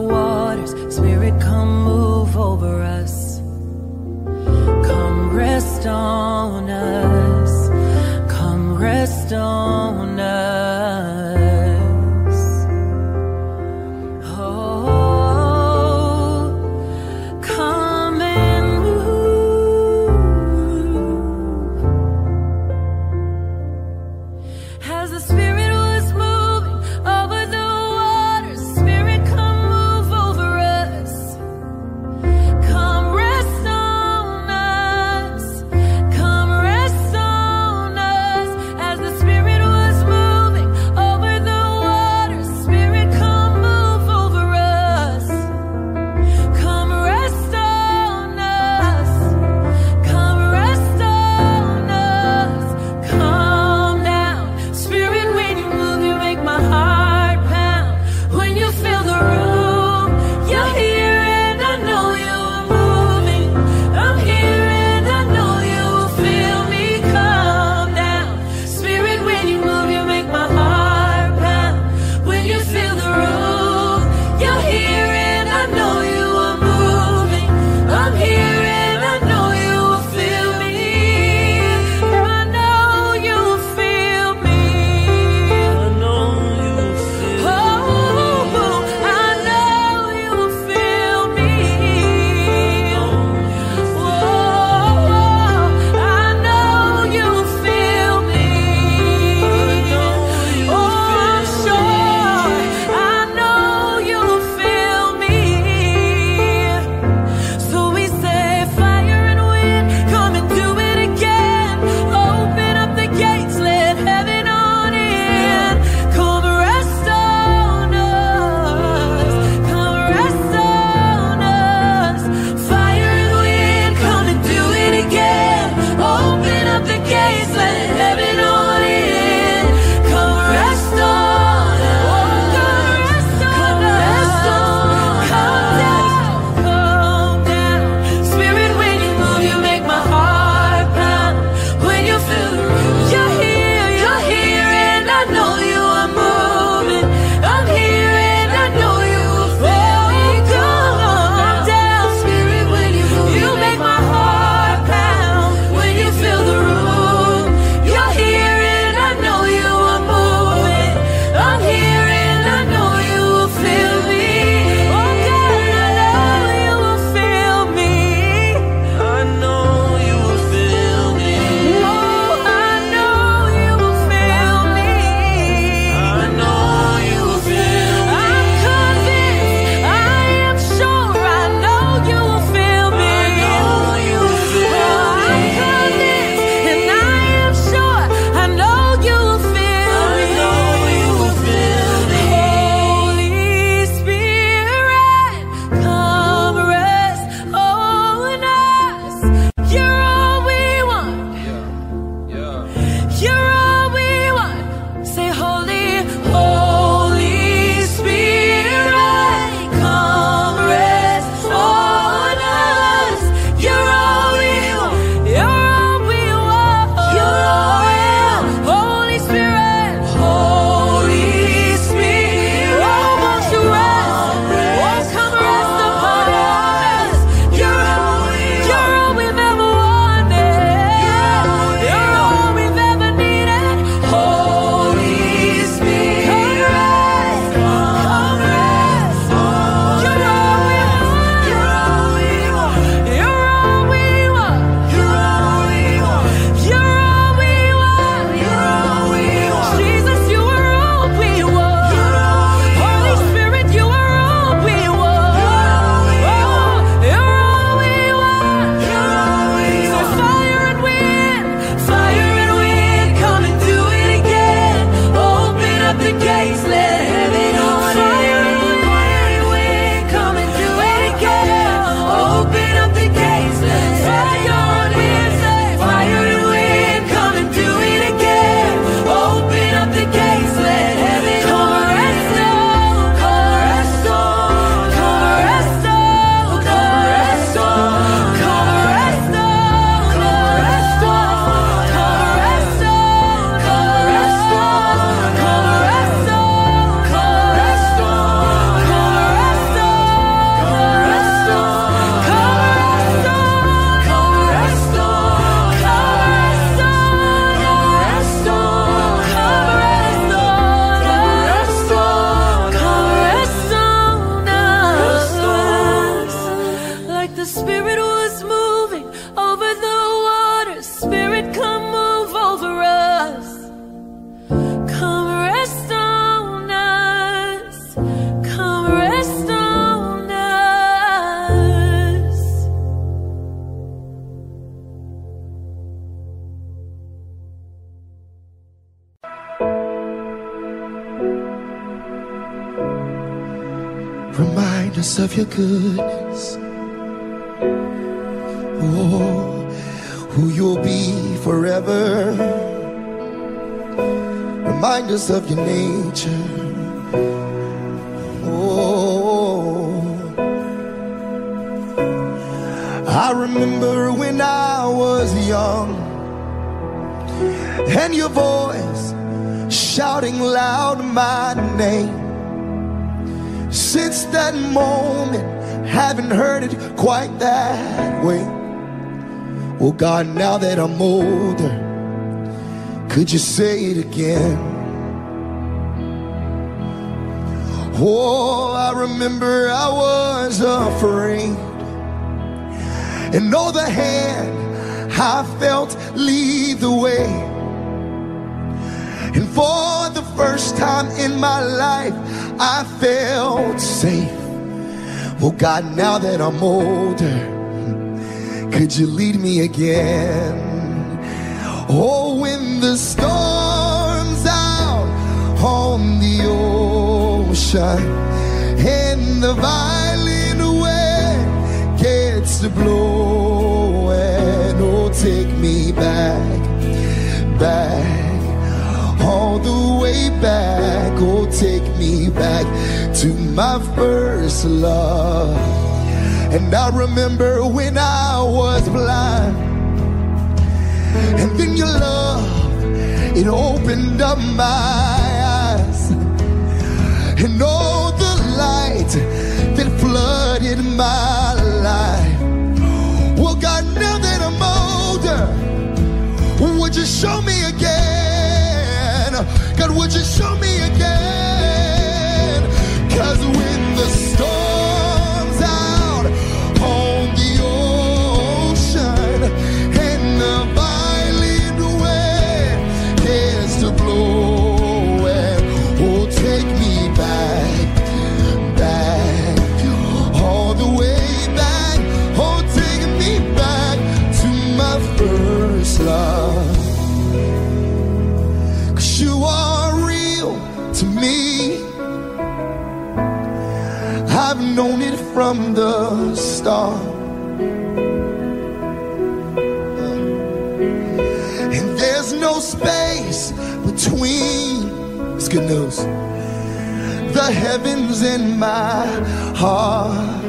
Remind us of your goodness. Oh, who you'll be forever. Remind us of your nature. Oh, I remember when I was young and your voice shouting loud my name. Since that moment, haven't heard it quite that way. Oh God, now that I'm older, could you say it again? Oh, I remember I was afraid. And know the hand I felt lead the way. And for the first time in my life, I felt safe. Well, God, now that I'm older, could you lead me again? Oh, when the storm's out on the ocean and the violent wind gets to blowing, oh, take me back, back, all the way back. Oh, take me back to my first love. And I remember when I was blind. And then your love, it opened up my eyes. And all the light that flooded my life. Well, God, now that I'm older, would you show me again? Would you show me again? Cause when from the start. And there's no space between, it's good news, the heavens and my heart.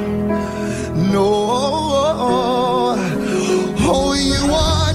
No, oh, oh, oh, oh you are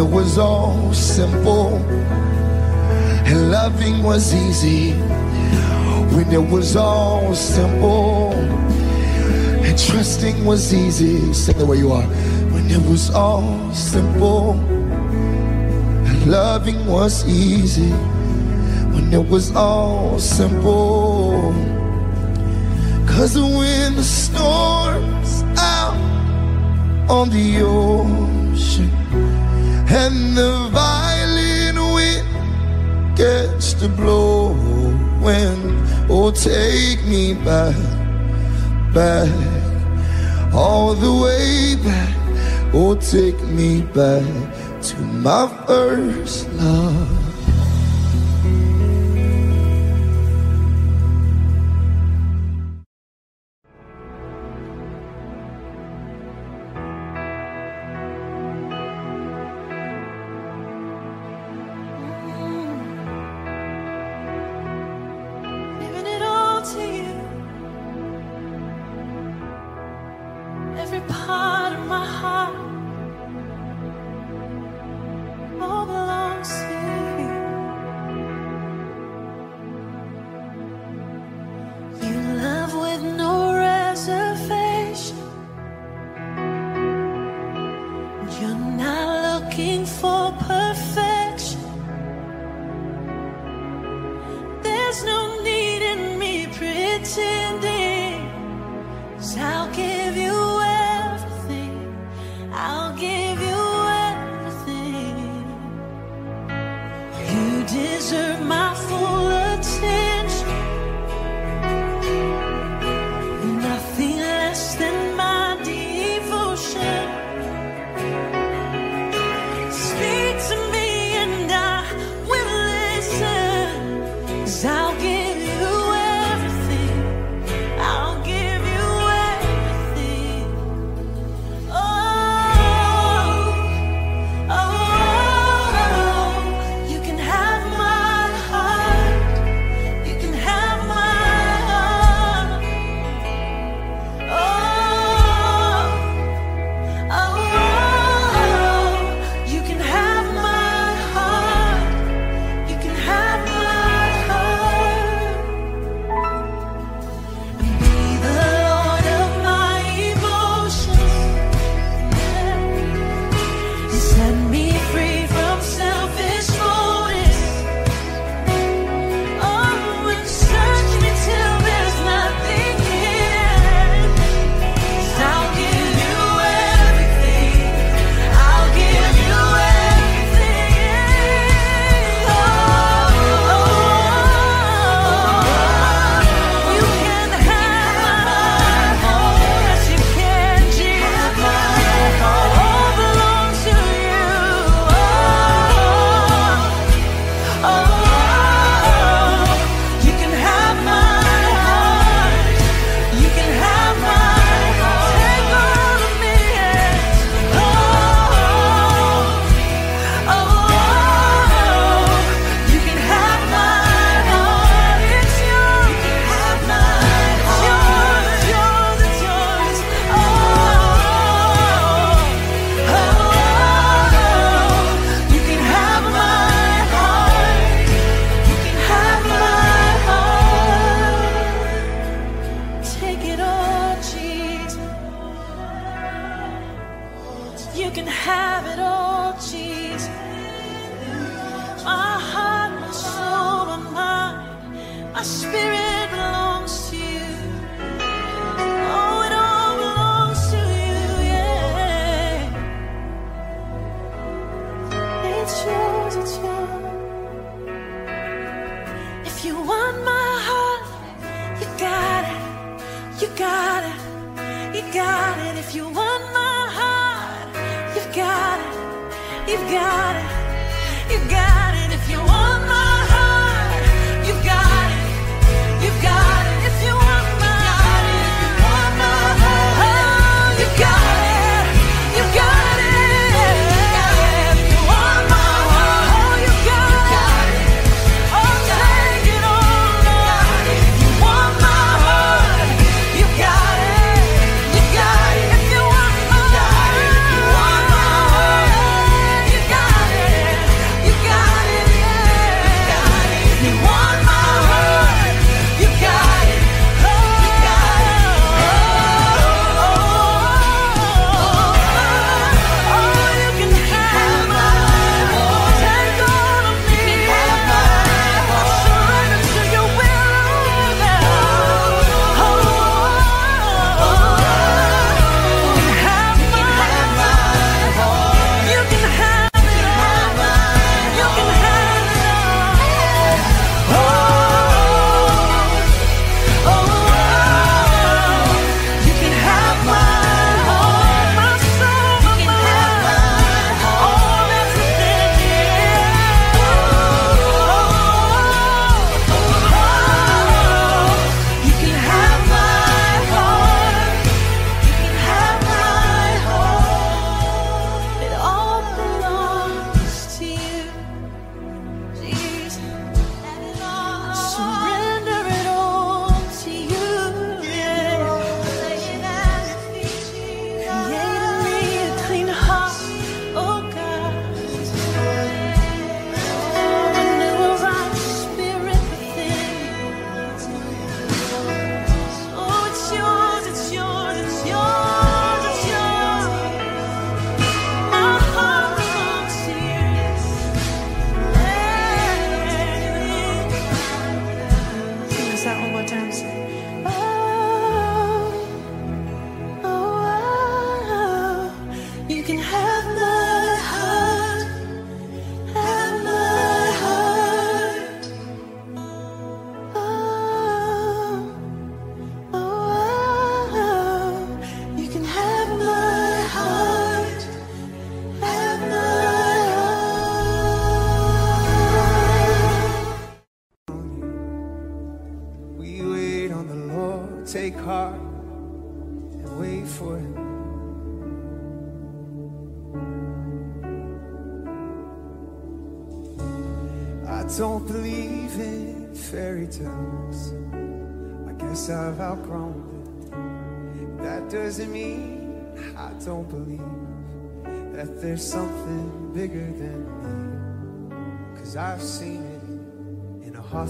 it was all simple and loving was easy. When it was all simple and trusting was easy. Sing the way you are. When it was all simple and loving was easy. When it was all simple. Cause when the storm's out on the ocean and the violent wind gets to blowing, oh, take me back, back, all the way back, oh, take me back to my first love. you want.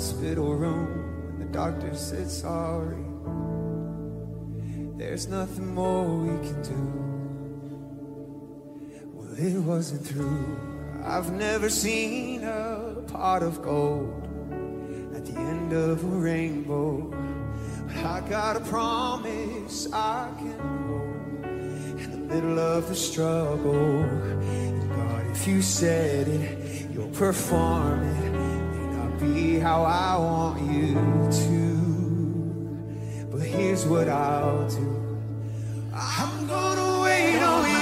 Hospital room when the doctor said sorry. There's nothing more we can do. Well, it wasn't through. I've never seen a pot of gold at the end of a rainbow. But I got a promise I can hold in the middle of the struggle. And God, if you said it, you'll perform it. Be how I want you to, but here's what I'll do. I'm gonna wait on you.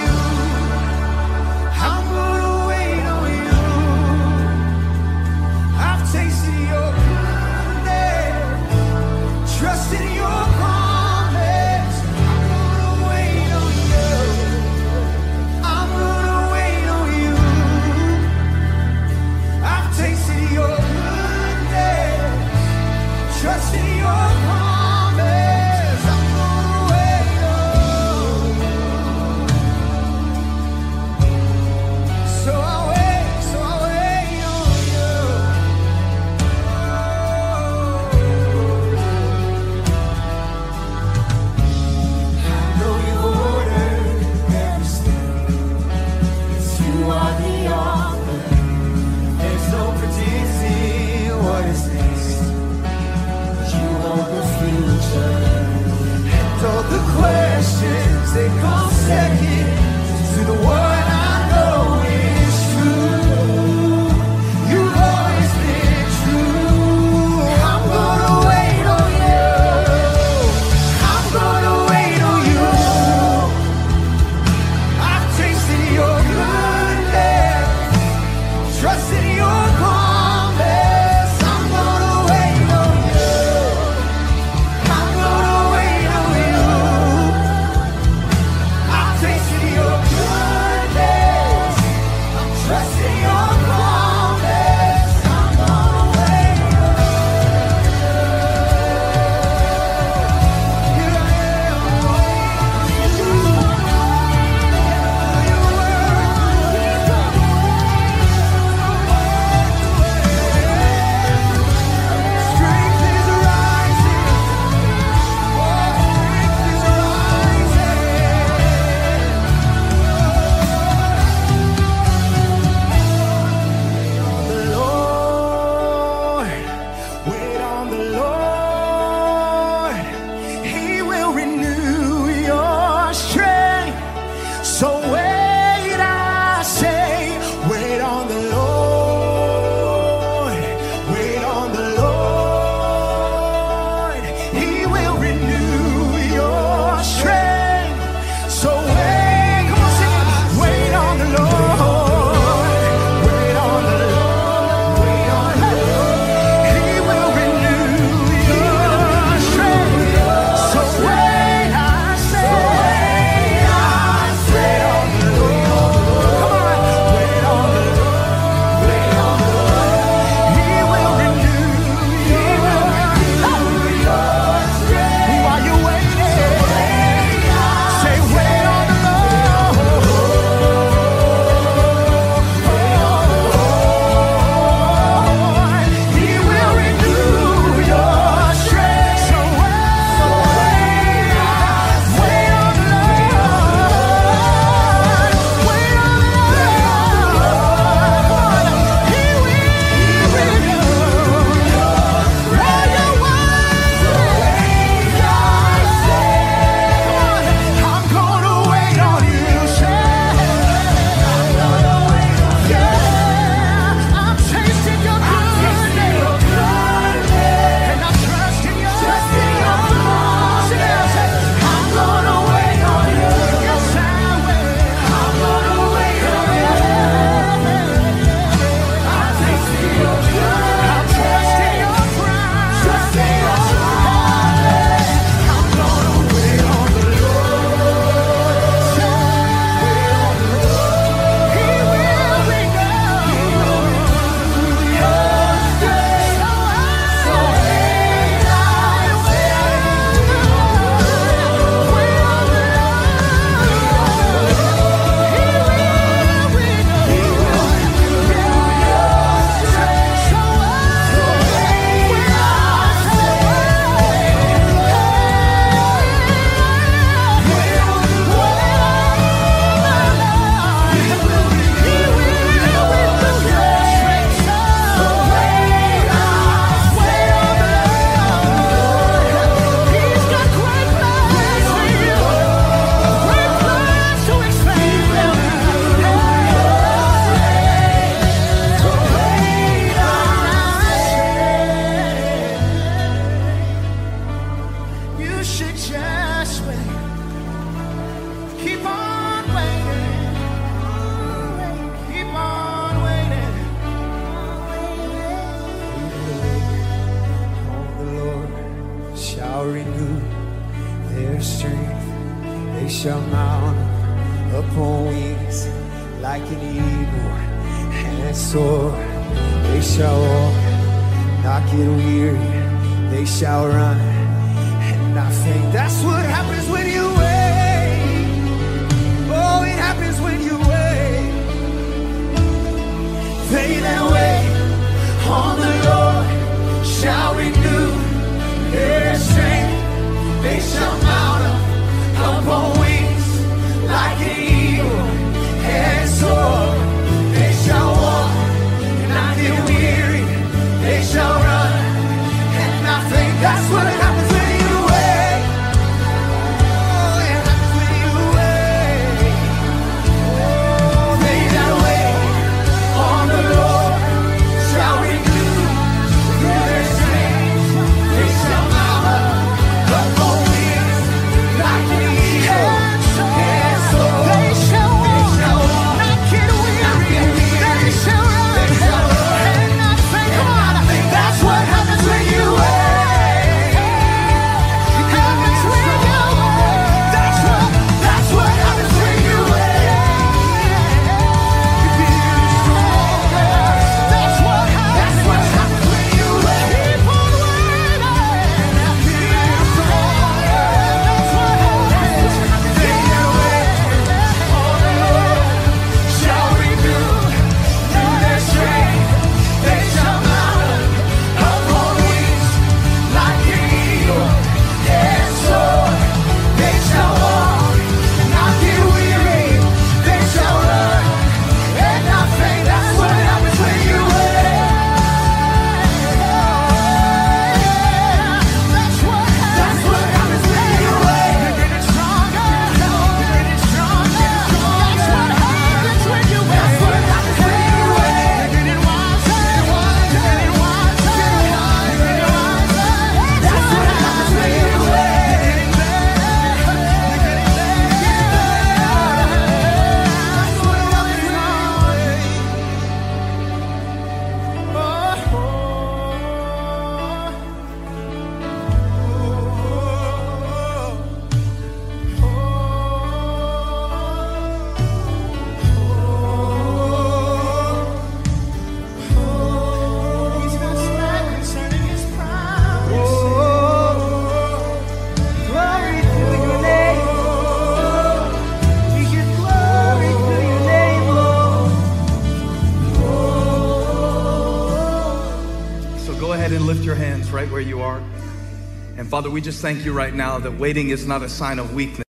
Father, we just thank you right now that waiting is not a sign of weakness.